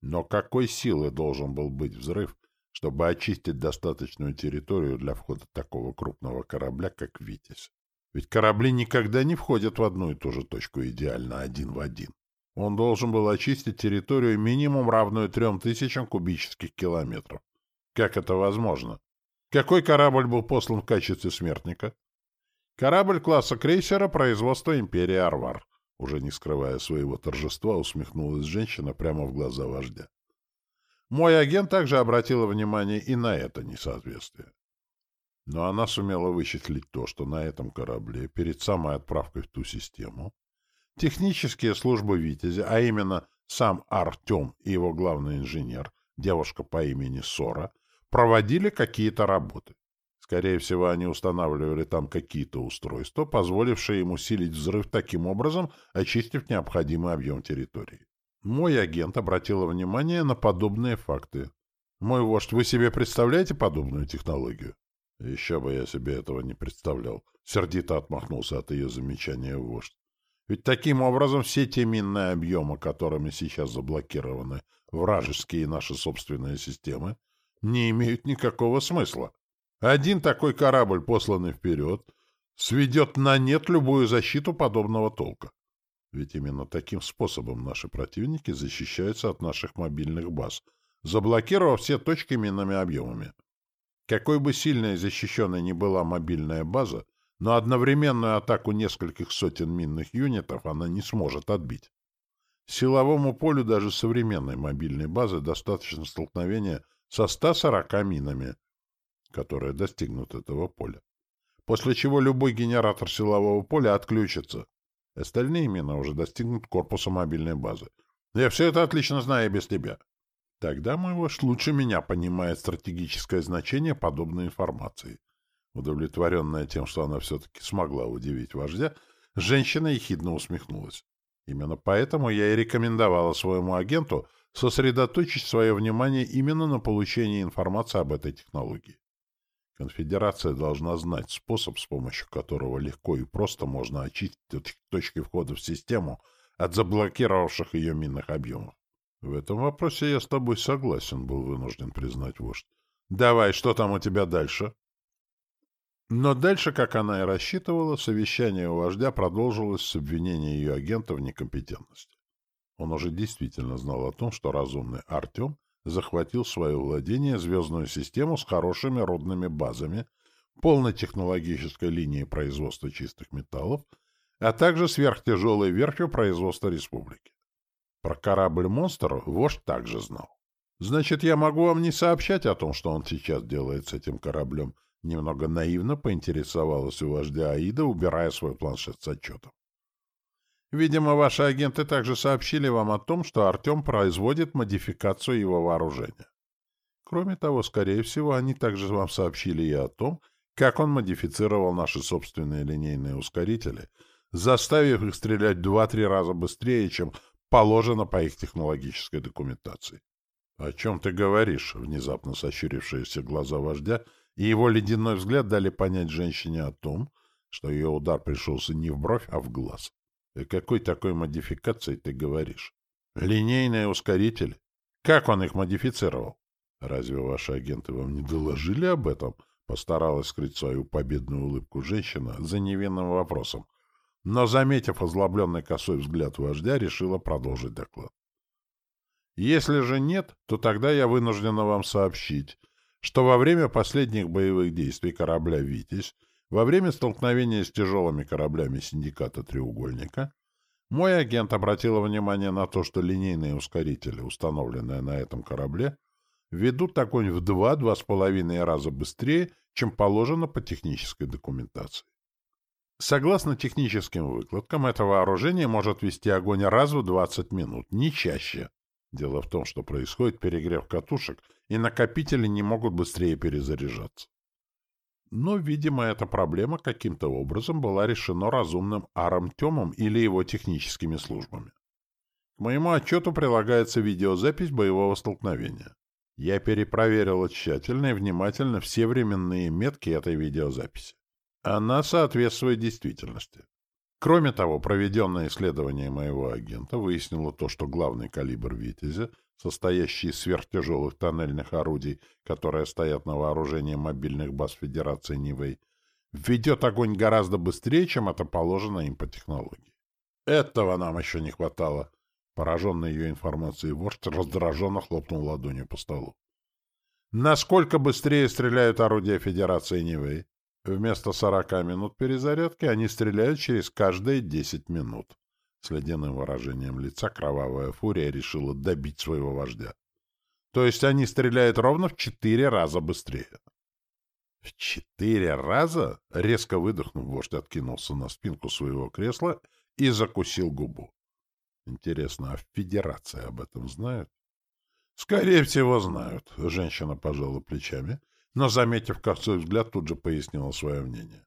Но какой силы должен был быть взрыв, чтобы очистить достаточную территорию для входа такого крупного корабля, как «Витязь»? Ведь корабли никогда не входят в одну и ту же точку идеально один в один. Он должен был очистить территорию минимум равную трем тысячам кубических километров. Как это возможно? Какой корабль был послан в качестве смертника? Корабль класса крейсера производства империи Арвар. Уже не скрывая своего торжества, усмехнулась женщина прямо в глаза вождя. Мой агент также обратила внимание и на это несоответствие. Но она сумела вычислить то, что на этом корабле, перед самой отправкой в ту систему, технические службы «Витязя», а именно сам Артем и его главный инженер, девушка по имени Сора, проводили какие-то работы. Скорее всего, они устанавливали там какие-то устройства, позволившие им усилить взрыв таким образом, очистив необходимый объем территории. Мой агент обратил внимание на подобные факты. Мой вождь, вы себе представляете подобную технологию? Еще бы я себе этого не представлял. Сердито отмахнулся от ее замечания вождь. Ведь таким образом все те минные объемы, которыми сейчас заблокированы вражеские и наши собственные системы, не имеют никакого смысла. Один такой корабль, посланный вперед, сведет на нет любую защиту подобного толка. Ведь именно таким способом наши противники защищаются от наших мобильных баз, заблокировав все точки минными объемами. Какой бы сильной и защищенной ни была мобильная база, но одновременную атаку нескольких сотен минных юнитов она не сможет отбить. Силовому полю даже современной мобильной базы достаточно столкновения со 140 минами, которые достигнут этого поля. После чего любой генератор силового поля отключится. Остальные мины уже достигнут корпуса мобильной базы. Я все это отлично знаю без тебя. Тогда мой вождь лучше меня понимает стратегическое значение подобной информации. Удовлетворенная тем, что она все-таки смогла удивить вождя, женщина ехидно усмехнулась. Именно поэтому я и рекомендовала своему агенту сосредоточить свое внимание именно на получении информации об этой технологии. Конфедерация должна знать способ, с помощью которого легко и просто можно очистить точки входа в систему от заблокировавших ее минных объемов. В этом вопросе я с тобой согласен, был вынужден признать вождь. Давай, что там у тебя дальше? Но дальше, как она и рассчитывала, совещание у вождя продолжилось с обвинения ее агента в некомпетентности. Он уже действительно знал о том, что разумный Артем захватил в свое владение звездную систему с хорошими родными базами, полной технологической линией производства чистых металлов, а также сверхтяжелой верфью производства республики. Про корабль-монстр вождь также знал. «Значит, я могу вам не сообщать о том, что он сейчас делает с этим кораблем», немного наивно поинтересовалась у вождя Аида, убирая свой планшет с отчетом. «Видимо, ваши агенты также сообщили вам о том, что Артем производит модификацию его вооружения. Кроме того, скорее всего, они также вам сообщили и о том, как он модифицировал наши собственные линейные ускорители, заставив их стрелять два-три раза быстрее, чем положено по их технологической документации. — О чем ты говоришь? — внезапно сощурившиеся глаза вождя и его ледяной взгляд дали понять женщине о том, что ее удар пришелся не в бровь, а в глаз. — О какой такой модификации ты говоришь? — Линейный ускоритель. Как он их модифицировал? — Разве ваши агенты вам не доложили об этом? — постаралась скрыть свою победную улыбку женщина за невинным вопросом, но, заметив озлобленный косой взгляд вождя, решила продолжить доклад. Если же нет, то тогда я вынуждена вам сообщить, что во время последних боевых действий корабля «Витязь», во время столкновения с тяжелыми кораблями синдиката «Треугольника», мой агент обратил внимание на то, что линейные ускорители, установленные на этом корабле, ведут огонь в два-два с половиной раза быстрее, чем положено по технической документации. Согласно техническим выкладкам, это вооружение может вести огонь раз в 20 минут, не чаще. Дело в том, что происходит перегрев катушек, и накопители не могут быстрее перезаряжаться. Но, видимо, эта проблема каким-то образом была решена разумным Аром Тёмом или его техническими службами. К моему отчету прилагается видеозапись боевого столкновения. Я перепроверил тщательно и внимательно все временные метки этой видеозаписи. Она соответствует действительности. Кроме того, проведенное исследование моего агента выяснило то, что главный калибр «Витязя», состоящий из сверхтяжелых тоннельных орудий, которые стоят на вооружении мобильных баз Федерации Нивэй, ведет огонь гораздо быстрее, чем это положено им по технологии. Этого нам еще не хватало. Пораженный ее информацией вождь раздраженно хлопнул ладонью по столу. Насколько быстрее стреляют орудия Федерации Нивэй? Вместо 40 минут перезарядки они стреляют через каждые 10 минут. С ледяным выражением лица кровавая фурия решила добить своего вождя. То есть они стреляют ровно в четыре раза быстрее. В четыре раза? Резко выдохнув, вождь откинулся на спинку своего кресла и закусил губу. Интересно, а в Федерации об этом знают? Скорее всего, знают. Женщина пожала плечами, но, заметив косой взгляд, тут же пояснила свое мнение.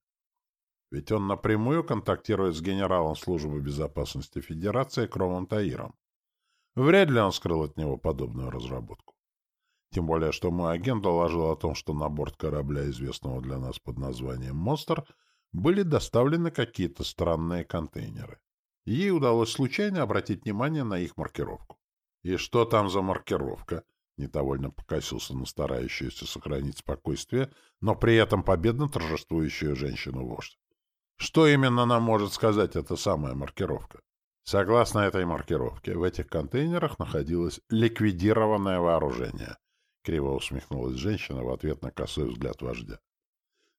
Ведь он напрямую контактирует с генералом службы безопасности Федерации Кромом Таиром. Вряд ли он скрыл от него подобную разработку. Тем более, что мой агент доложил о том, что на борт корабля, известного для нас под названием «Монстр», были доставлены какие-то странные контейнеры. Ей удалось случайно обратить внимание на их маркировку. «И что там за маркировка?» Недовольно покосился на старающуюся сохранить спокойствие, но при этом победно торжествующую женщину-вождь. Что именно нам может сказать эта самая маркировка? Согласно этой маркировке, в этих контейнерах находилось ликвидированное вооружение. Криво усмехнулась женщина в ответ на косой взгляд вождя.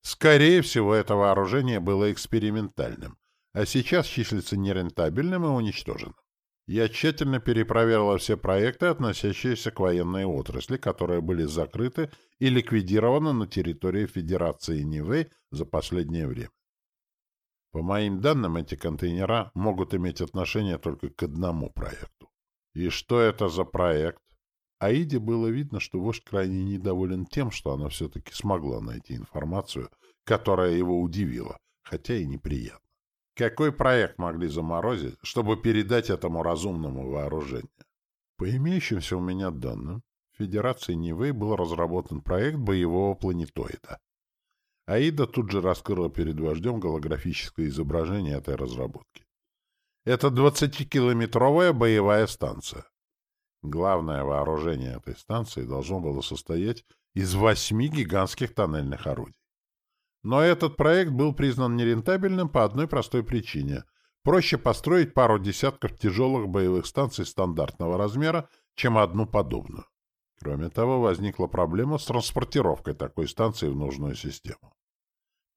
Скорее всего, это вооружение было экспериментальным, а сейчас числится нерентабельным и уничтоженным. Я тщательно перепроверила все проекты, относящиеся к военной отрасли, которые были закрыты и ликвидированы на территории Федерации Нивэй за последнее время. По моим данным, эти контейнера могут иметь отношение только к одному проекту. И что это за проект? Аиде было видно, что вождь крайне недоволен тем, что она все-таки смогла найти информацию, которая его удивила, хотя и неприятно. Какой проект могли заморозить, чтобы передать этому разумному вооружению? По имеющимся у меня данным, в Федерации Нивэй был разработан проект боевого планетоида. Аида тут же раскрыла перед вождем голографическое изображение этой разработки. Это 20-километровая боевая станция. Главное вооружение этой станции должно было состоять из восьми гигантских тоннельных орудий. Но этот проект был признан нерентабельным по одной простой причине. Проще построить пару десятков тяжелых боевых станций стандартного размера, чем одну подобную. Кроме того, возникла проблема с транспортировкой такой станции в нужную систему.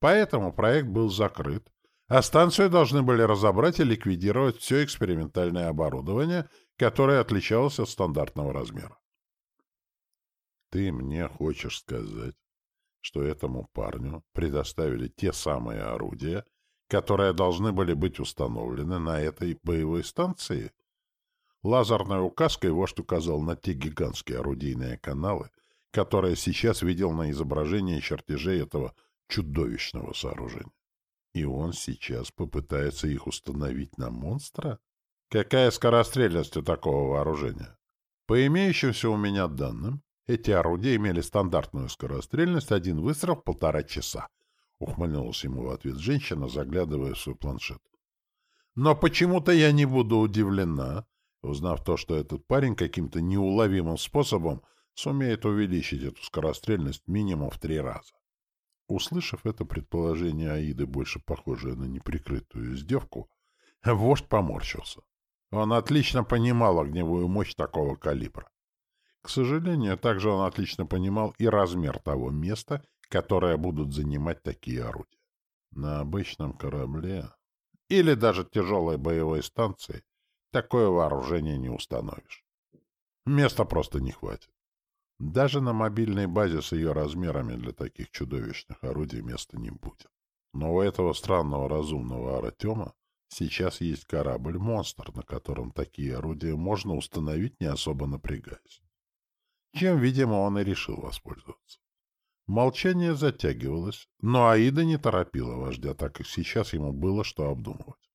Поэтому проект был закрыт, а станцию должны были разобрать и ликвидировать все экспериментальное оборудование, которое отличалось от стандартного размера. «Ты мне хочешь сказать, что этому парню предоставили те самые орудия, которые должны были быть установлены на этой боевой станции. Лазерной указкой вождь указал на те гигантские орудийные каналы, которые сейчас видел на изображении чертежей этого чудовищного сооружения. И он сейчас попытается их установить на монстра? Какая скорострельность у такого вооружения? По имеющимся у меня данным, эти орудия имели стандартную скорострельность, один выстрел в полтора часа. Ухмыльнулась ему в ответ женщина, заглядывая в свой планшет. Но почему-то я не буду удивлена, узнав то, что этот парень каким-то неуловимым способом сумеет увеличить эту скорострельность минимум в три раза. Услышав это предположение Аиды, больше похожее на неприкрытую издевку, вождь поморщился. Он отлично понимал огневую мощь такого калибра. К сожалению, также он отлично понимал и размер того места, которое будут занимать такие орудия. На обычном корабле или даже тяжелой боевой станции такое вооружение не установишь. Места просто не хватит. Даже на мобильной базе с ее размерами для таких чудовищных орудий места не будет. Но у этого странного разумного Артема сейчас есть корабль-монстр, на котором такие орудия можно установить, не особо напрягаясь чем, видимо, он и решил воспользоваться. Молчание затягивалось, но Аида не торопила вождя, так как сейчас ему было что обдумывать.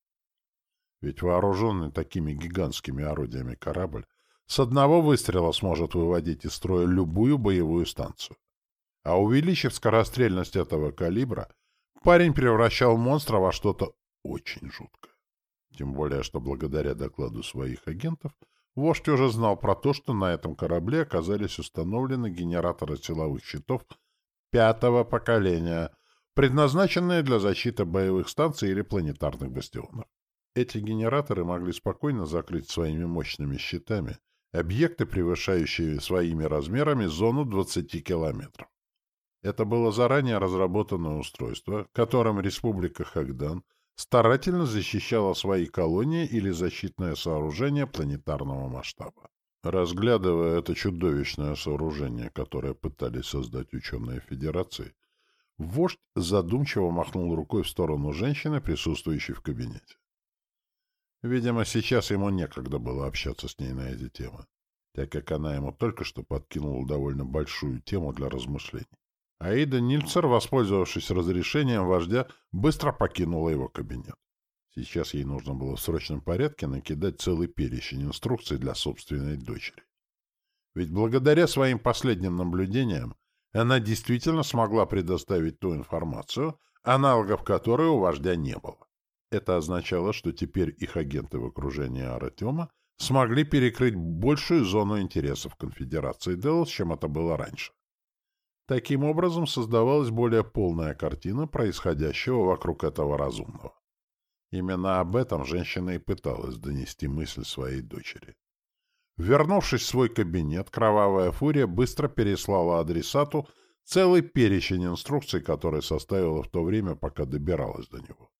Ведь вооруженный такими гигантскими орудиями корабль с одного выстрела сможет выводить из строя любую боевую станцию. А увеличив скорострельность этого калибра, парень превращал монстра во что-то очень жуткое. Тем более, что благодаря докладу своих агентов вождь уже знал про то, что на этом корабле оказались установлены генераторы силовых щитов пятого поколения, предназначенные для защиты боевых станций или планетарных бастионов. Эти генераторы могли спокойно закрыть своими мощными щитами объекты, превышающие своими размерами зону 20 километров. Это было заранее разработанное устройство, которым Республика Хагдан старательно защищала свои колонии или защитное сооружение планетарного масштаба. Разглядывая это чудовищное сооружение, которое пытались создать ученые Федерации, вождь задумчиво махнул рукой в сторону женщины, присутствующей в кабинете. Видимо, сейчас ему некогда было общаться с ней на эти темы, так как она ему только что подкинула довольно большую тему для размышлений. Аида Нильцер, воспользовавшись разрешением вождя, быстро покинула его кабинет. Сейчас ей нужно было в срочном порядке накидать целый перечень инструкций для собственной дочери. Ведь благодаря своим последним наблюдениям она действительно смогла предоставить ту информацию, аналогов которой у вождя не было. Это означало, что теперь их агенты в окружении Артема смогли перекрыть большую зону интересов конфедерации Делос, чем это было раньше. Таким образом создавалась более полная картина происходящего вокруг этого разумного. Именно об этом женщина и пыталась донести мысль своей дочери. Вернувшись в свой кабинет, кровавая фурия быстро переслала адресату целый перечень инструкций, которые составила в то время, пока добиралась до него.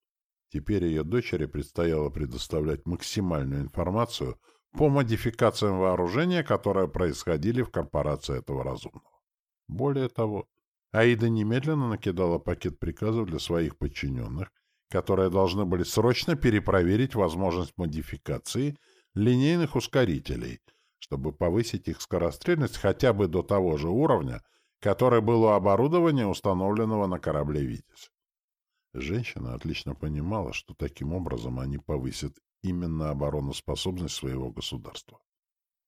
Теперь ее дочери предстояло предоставлять максимальную информацию по модификациям вооружения, которые происходили в корпорации этого разумного. Более того, Аида немедленно накидала пакет приказов для своих подчиненных, которые должны были срочно перепроверить возможность модификации линейных ускорителей, чтобы повысить их скорострельность хотя бы до того же уровня, который был у оборудования, установленного на корабле «Витязь». Женщина отлично понимала, что таким образом они повысят именно обороноспособность своего государства.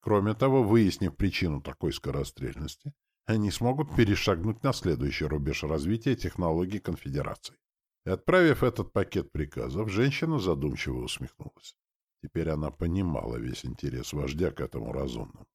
Кроме того, выяснив причину такой скорострельности, они смогут перешагнуть на следующий рубеж развития технологий конфедерации. Отправив этот пакет приказов, женщина задумчиво усмехнулась. Теперь она понимала весь интерес вождя к этому разумному.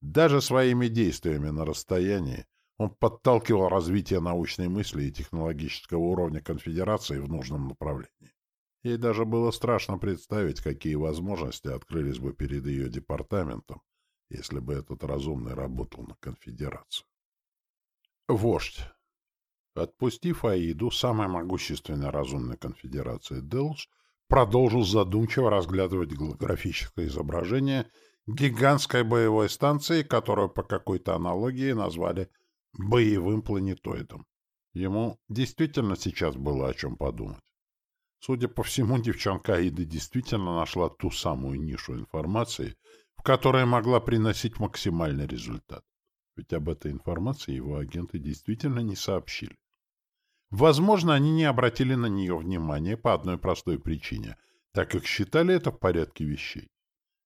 Даже своими действиями на расстоянии он подталкивал развитие научной мысли и технологического уровня конфедерации в нужном направлении. Ей даже было страшно представить, какие возможности открылись бы перед ее департаментом, если бы этот разумный работал на конфедерацию. Вождь. Отпустив Аиду, самой могущественной разумной конфедерации Делж, продолжил задумчиво разглядывать голографическое изображение гигантской боевой станции, которую по какой-то аналогии назвали боевым планетоидом. Ему действительно сейчас было о чем подумать. Судя по всему, девчонка Аида действительно нашла ту самую нишу информации, в которой могла приносить максимальный результат. Ведь об этой информации его агенты действительно не сообщили. Возможно, они не обратили на нее внимания по одной простой причине, так как считали это в порядке вещей.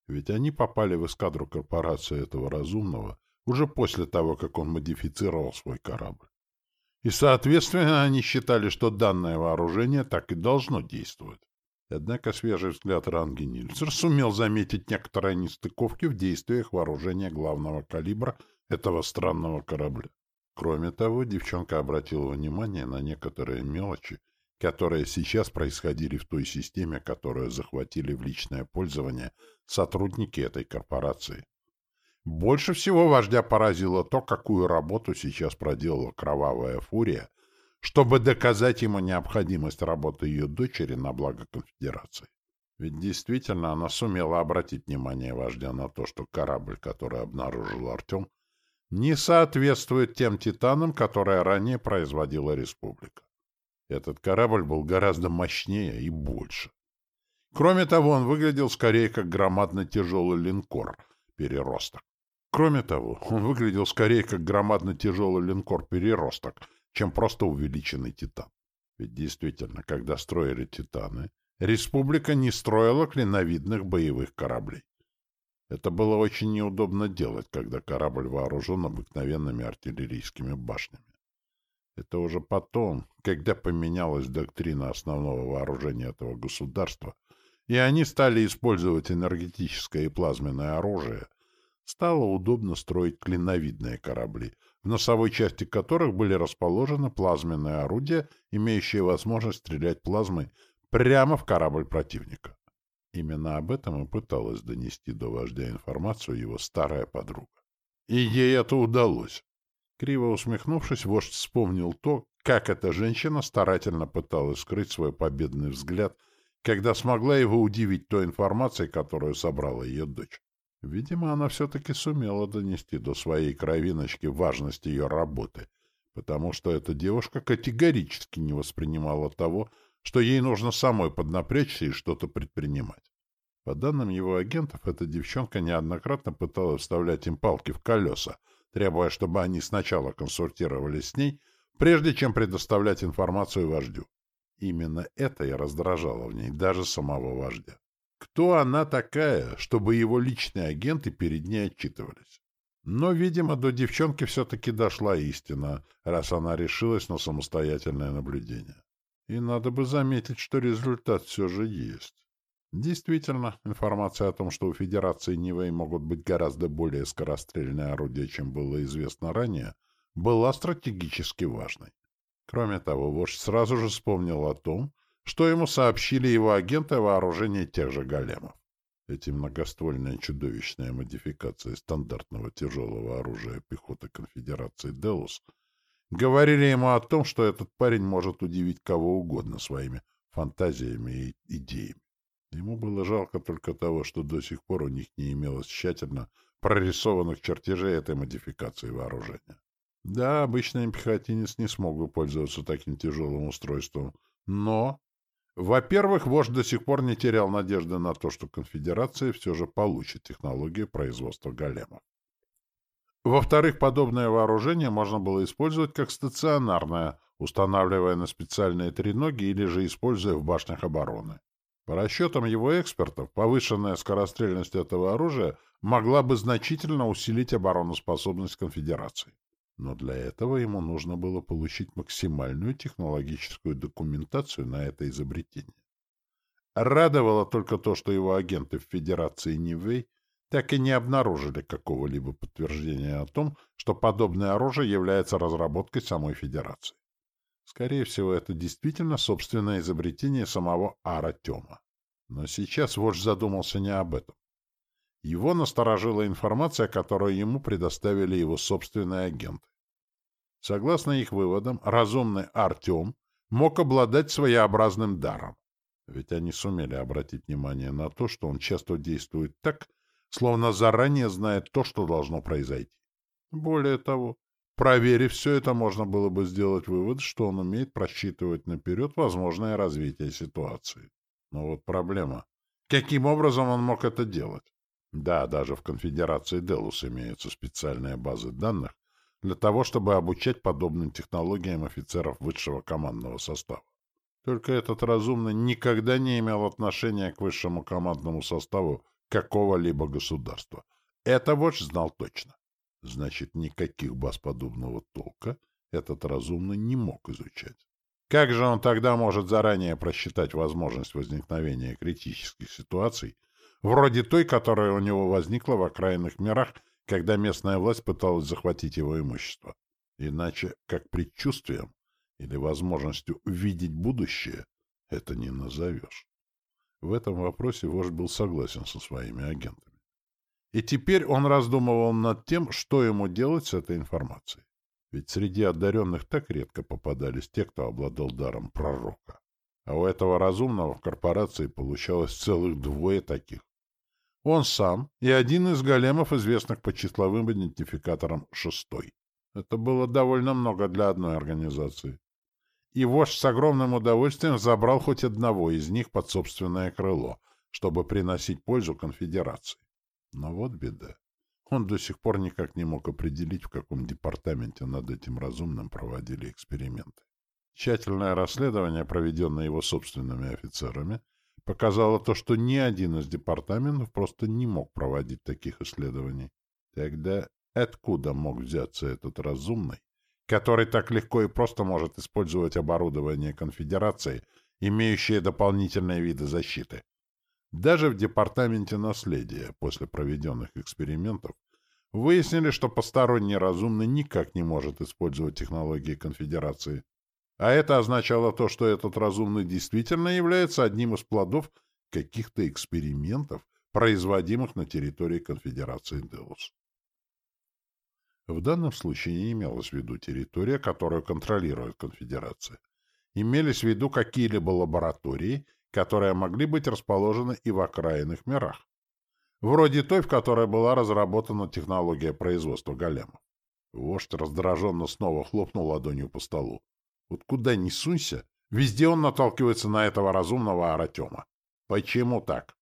Ведь они попали в эскадру корпорации этого разумного уже после того, как он модифицировал свой корабль. И, соответственно, они считали, что данное вооружение так и должно действовать. Однако свежий взгляд Ранги Нильцер сумел заметить некоторые нестыковки в действиях вооружения главного калибра этого странного корабля. Кроме того, девчонка обратила внимание на некоторые мелочи, которые сейчас происходили в той системе, которую захватили в личное пользование сотрудники этой корпорации. Больше всего вождя поразило то, какую работу сейчас проделала кровавая фурия, чтобы доказать ему необходимость работы ее дочери на благо конфедерации. Ведь действительно она сумела обратить внимание вождя на то, что корабль, который обнаружил Артем, не соответствует тем титанам, которые ранее производила республика. Этот корабль был гораздо мощнее и больше. Кроме того, он выглядел скорее как громадно тяжелый линкор, переросток. Кроме того, он выглядел скорее как громадно тяжелый линкор-переросток, чем просто увеличенный титан. Ведь действительно, когда строили титаны, республика не строила клиновидных боевых кораблей. Это было очень неудобно делать, когда корабль вооружен обыкновенными артиллерийскими башнями. Это уже потом, когда поменялась доктрина основного вооружения этого государства, и они стали использовать энергетическое и плазменное оружие, стало удобно строить клиновидные корабли, в носовой части которых были расположены плазменные орудия, имеющие возможность стрелять плазмой прямо в корабль противника. Именно об этом и пыталась донести до вождя информацию его старая подруга. И ей это удалось. Криво усмехнувшись, вождь вспомнил то, как эта женщина старательно пыталась скрыть свой победный взгляд, когда смогла его удивить той информацией, которую собрала ее дочь. Видимо, она все-таки сумела донести до своей кровиночки важность ее работы, потому что эта девушка категорически не воспринимала того, что ей нужно самой поднапрячься и что-то предпринимать. По данным его агентов, эта девчонка неоднократно пыталась вставлять им палки в колеса, требуя, чтобы они сначала консультировались с ней, прежде чем предоставлять информацию вождю. Именно это и раздражало в ней даже самого вождя. Кто она такая, чтобы его личные агенты перед ней отчитывались? Но, видимо, до девчонки все-таки дошла истина, раз она решилась на самостоятельное наблюдение. И надо бы заметить, что результат все же есть. Действительно, информация о том, что у Федерации Нивэй могут быть гораздо более скорострельные орудия, чем было известно ранее, была стратегически важной. Кроме того, вождь сразу же вспомнил о том, что ему сообщили его агенты о тех же големов. Эти многоствольные чудовищные модификации стандартного тяжелого оружия пехоты конфедерации «Делус» говорили ему о том, что этот парень может удивить кого угодно своими фантазиями и идеями. Ему было жалко только того, что до сих пор у них не имелось тщательно прорисованных чертежей этой модификации вооружения. Да, обычный пехотинец не смог бы пользоваться таким тяжелым устройством, но... Во-первых, вождь до сих пор не терял надежды на то, что конфедерация все же получит технологию производства големов. Во-вторых, подобное вооружение можно было использовать как стационарное, устанавливая на специальные треноги или же используя в башнях обороны. По расчетам его экспертов, повышенная скорострельность этого оружия могла бы значительно усилить обороноспособность конфедерации. Но для этого ему нужно было получить максимальную технологическую документацию на это изобретение. Радовало только то, что его агенты в Федерации Нивэй так и не обнаружили какого-либо подтверждения о том, что подобное оружие является разработкой самой Федерации. Скорее всего, это действительно собственное изобретение самого Аратема. Но сейчас вождь задумался не об этом. Его насторожила информация, которую ему предоставили его собственные агенты. Согласно их выводам, разумный Артем мог обладать своеобразным даром. Ведь они сумели обратить внимание на то, что он часто действует так, словно заранее знает то, что должно произойти. Более того, проверив все это, можно было бы сделать вывод, что он умеет просчитывать наперед возможное развитие ситуации. Но вот проблема. Каким образом он мог это делать? Да, даже в конфедерации Делус имеются специальные базы данных для того, чтобы обучать подобным технологиям офицеров высшего командного состава. Только этот разумный никогда не имел отношения к высшему командному составу какого-либо государства. Это вождь знал точно. Значит, никаких баз подобного толка этот разумный не мог изучать. Как же он тогда может заранее просчитать возможность возникновения критических ситуаций, вроде той, которая у него возникла в окраинных мирах, когда местная власть пыталась захватить его имущество? Иначе, как предчувствием или возможностью видеть будущее, это не назовешь. В этом вопросе вождь был согласен со своими агентами. И теперь он раздумывал над тем, что ему делать с этой информацией. Ведь среди одаренных так редко попадались те, кто обладал даром пророка. А у этого разумного в корпорации получалось целых двое таких. Он сам и один из големов, известных по числовым идентификаторам шестой. Это было довольно много для одной организации и вождь с огромным удовольствием забрал хоть одного из них под собственное крыло, чтобы приносить пользу конфедерации. Но вот беда. Он до сих пор никак не мог определить, в каком департаменте над этим разумным проводили эксперименты. Тщательное расследование, проведенное его собственными офицерами, показало то, что ни один из департаментов просто не мог проводить таких исследований. Тогда откуда мог взяться этот разумный, который так легко и просто может использовать оборудование конфедерации, имеющее дополнительные виды защиты? Даже в департаменте наследия после проведенных экспериментов выяснили, что посторонний разумный никак не может использовать технологии конфедерации. А это означало то, что этот разумный действительно является одним из плодов каких-то экспериментов, производимых на территории конфедерации Деус. В данном случае не имелось в виду территория, которую контролирует конфедерация. Имелись в виду какие-либо лаборатории, которые могли быть расположены и в окраинных мирах. Вроде той, в которой была разработана технология производства големов. Вождь раздраженно снова хлопнул ладонью по столу. Вот куда ни сунься, везде он наталкивается на этого разумного Аратема. Почему так?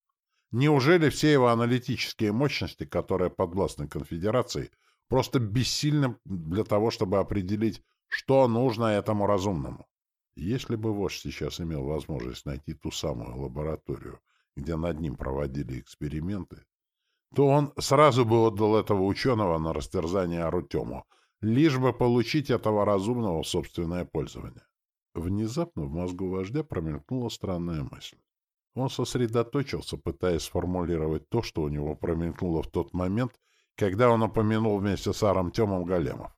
Неужели все его аналитические мощности, которые подвластны конфедерации, просто бессильны для того, чтобы определить, что нужно этому разумному? Если бы вождь сейчас имел возможность найти ту самую лабораторию, где над ним проводили эксперименты, то он сразу бы отдал этого ученого на растерзание Арутему, лишь бы получить этого разумного в собственное пользование. Внезапно в мозгу вождя промелькнула странная мысль. Он сосредоточился, пытаясь сформулировать то, что у него промелькнуло в тот момент, когда он упомянул вместе с Аром Темом Големов.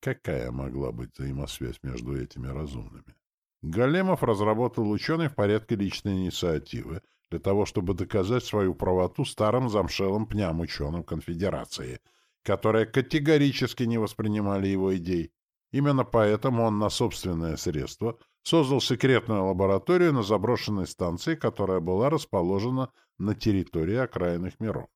Какая могла быть взаимосвязь между этими разумными? Големов разработал ученый в порядке личной инициативы для того, чтобы доказать свою правоту старым замшелым пням ученым конфедерации — которые категорически не воспринимали его идей. Именно поэтому он на собственное средство создал секретную лабораторию на заброшенной станции, которая была расположена на территории окраинных миров.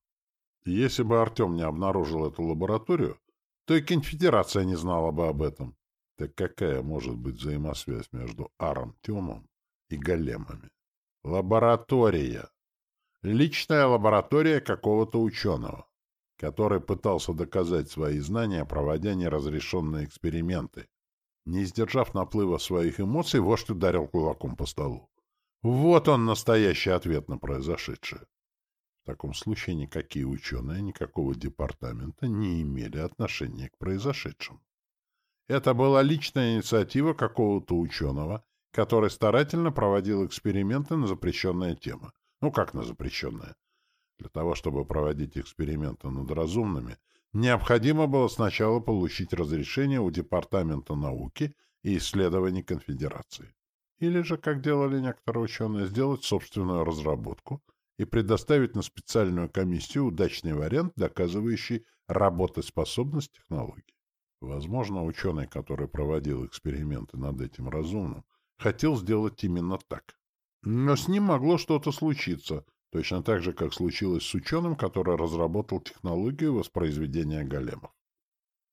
Если бы Артем не обнаружил эту лабораторию, то и конфедерация не знала бы об этом. Так какая может быть взаимосвязь между Аром Тёмом и големами? Лаборатория. Личная лаборатория какого-то ученого который пытался доказать свои знания, проводя неразрешенные эксперименты. Не сдержав наплыва своих эмоций, вождь ударил кулаком по столу. Вот он, настоящий ответ на произошедшее. В таком случае никакие ученые никакого департамента не имели отношения к произошедшему. Это была личная инициатива какого-то ученого, который старательно проводил эксперименты на запрещенные темы. Ну, как на запрещенные? Для того, чтобы проводить эксперименты над разумными, необходимо было сначала получить разрешение у Департамента науки и исследований Конфедерации. Или же, как делали некоторые ученые, сделать собственную разработку и предоставить на специальную комиссию удачный вариант, доказывающий работоспособность технологии. Возможно, ученый, который проводил эксперименты над этим разумным, хотел сделать именно так. Но с ним могло что-то случиться — Точно так же, как случилось с ученым, который разработал технологию воспроизведения големов.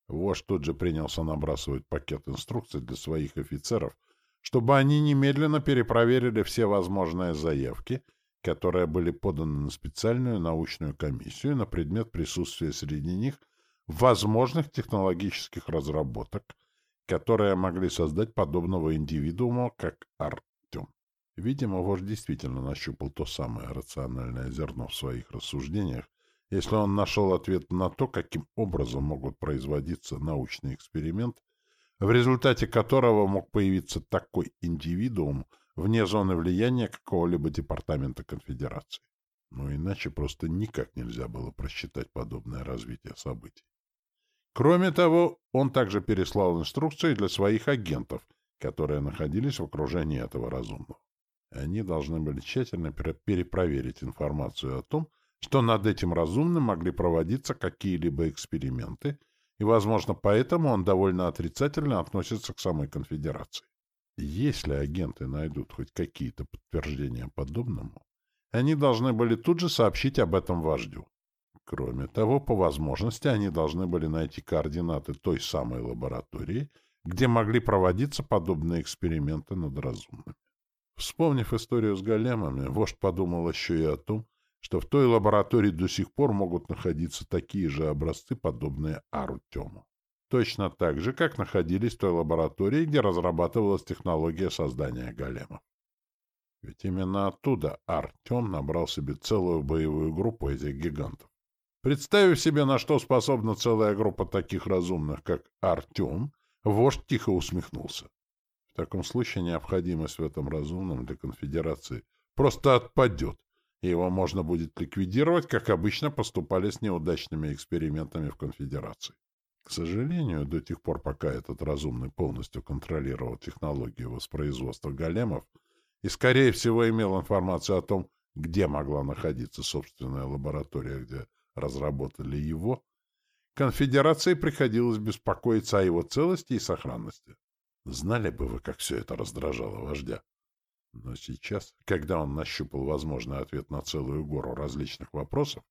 Вождь тут же принялся набрасывать пакет инструкций для своих офицеров, чтобы они немедленно перепроверили все возможные заявки, которые были поданы на специальную научную комиссию на предмет присутствия среди них возможных технологических разработок, которые могли создать подобного индивидуума, как Ар Видимо, вождь действительно нащупал то самое рациональное зерно в своих рассуждениях, если он нашел ответ на то, каким образом могут производиться научный эксперимент, в результате которого мог появиться такой индивидуум вне зоны влияния какого-либо департамента конфедерации. Но иначе просто никак нельзя было просчитать подобное развитие событий. Кроме того, он также переслал инструкции для своих агентов, которые находились в окружении этого разумного. Они должны были тщательно перепроверить информацию о том, что над этим разумным могли проводиться какие-либо эксперименты, и, возможно, поэтому он довольно отрицательно относится к самой конфедерации. Если агенты найдут хоть какие-то подтверждения подобному, они должны были тут же сообщить об этом вождю. Кроме того, по возможности они должны были найти координаты той самой лаборатории, где могли проводиться подобные эксперименты над разумными. Вспомнив историю с големами, вождь подумал еще и о том, что в той лаборатории до сих пор могут находиться такие же образцы, подобные Артему. Точно так же, как находились в той лаборатории, где разрабатывалась технология создания големов. Ведь именно оттуда Артем набрал себе целую боевую группу этих гигантов. Представив себе, на что способна целая группа таких разумных, как Артем, вождь тихо усмехнулся. В таком случае необходимость в этом разумном для конфедерации просто отпадет, и его можно будет ликвидировать, как обычно поступали с неудачными экспериментами в конфедерации. К сожалению, до тех пор, пока этот разумный полностью контролировал технологию воспроизводства големов и, скорее всего, имел информацию о том, где могла находиться собственная лаборатория, где разработали его, конфедерации приходилось беспокоиться о его целости и сохранности. Знали бы вы, как все это раздражало вождя. Но сейчас, когда он нащупал возможный ответ на целую гору различных вопросов,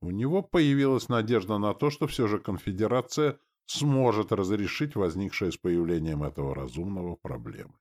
у него появилась надежда на то, что все же конфедерация сможет разрешить возникшие с появлением этого разумного проблемы.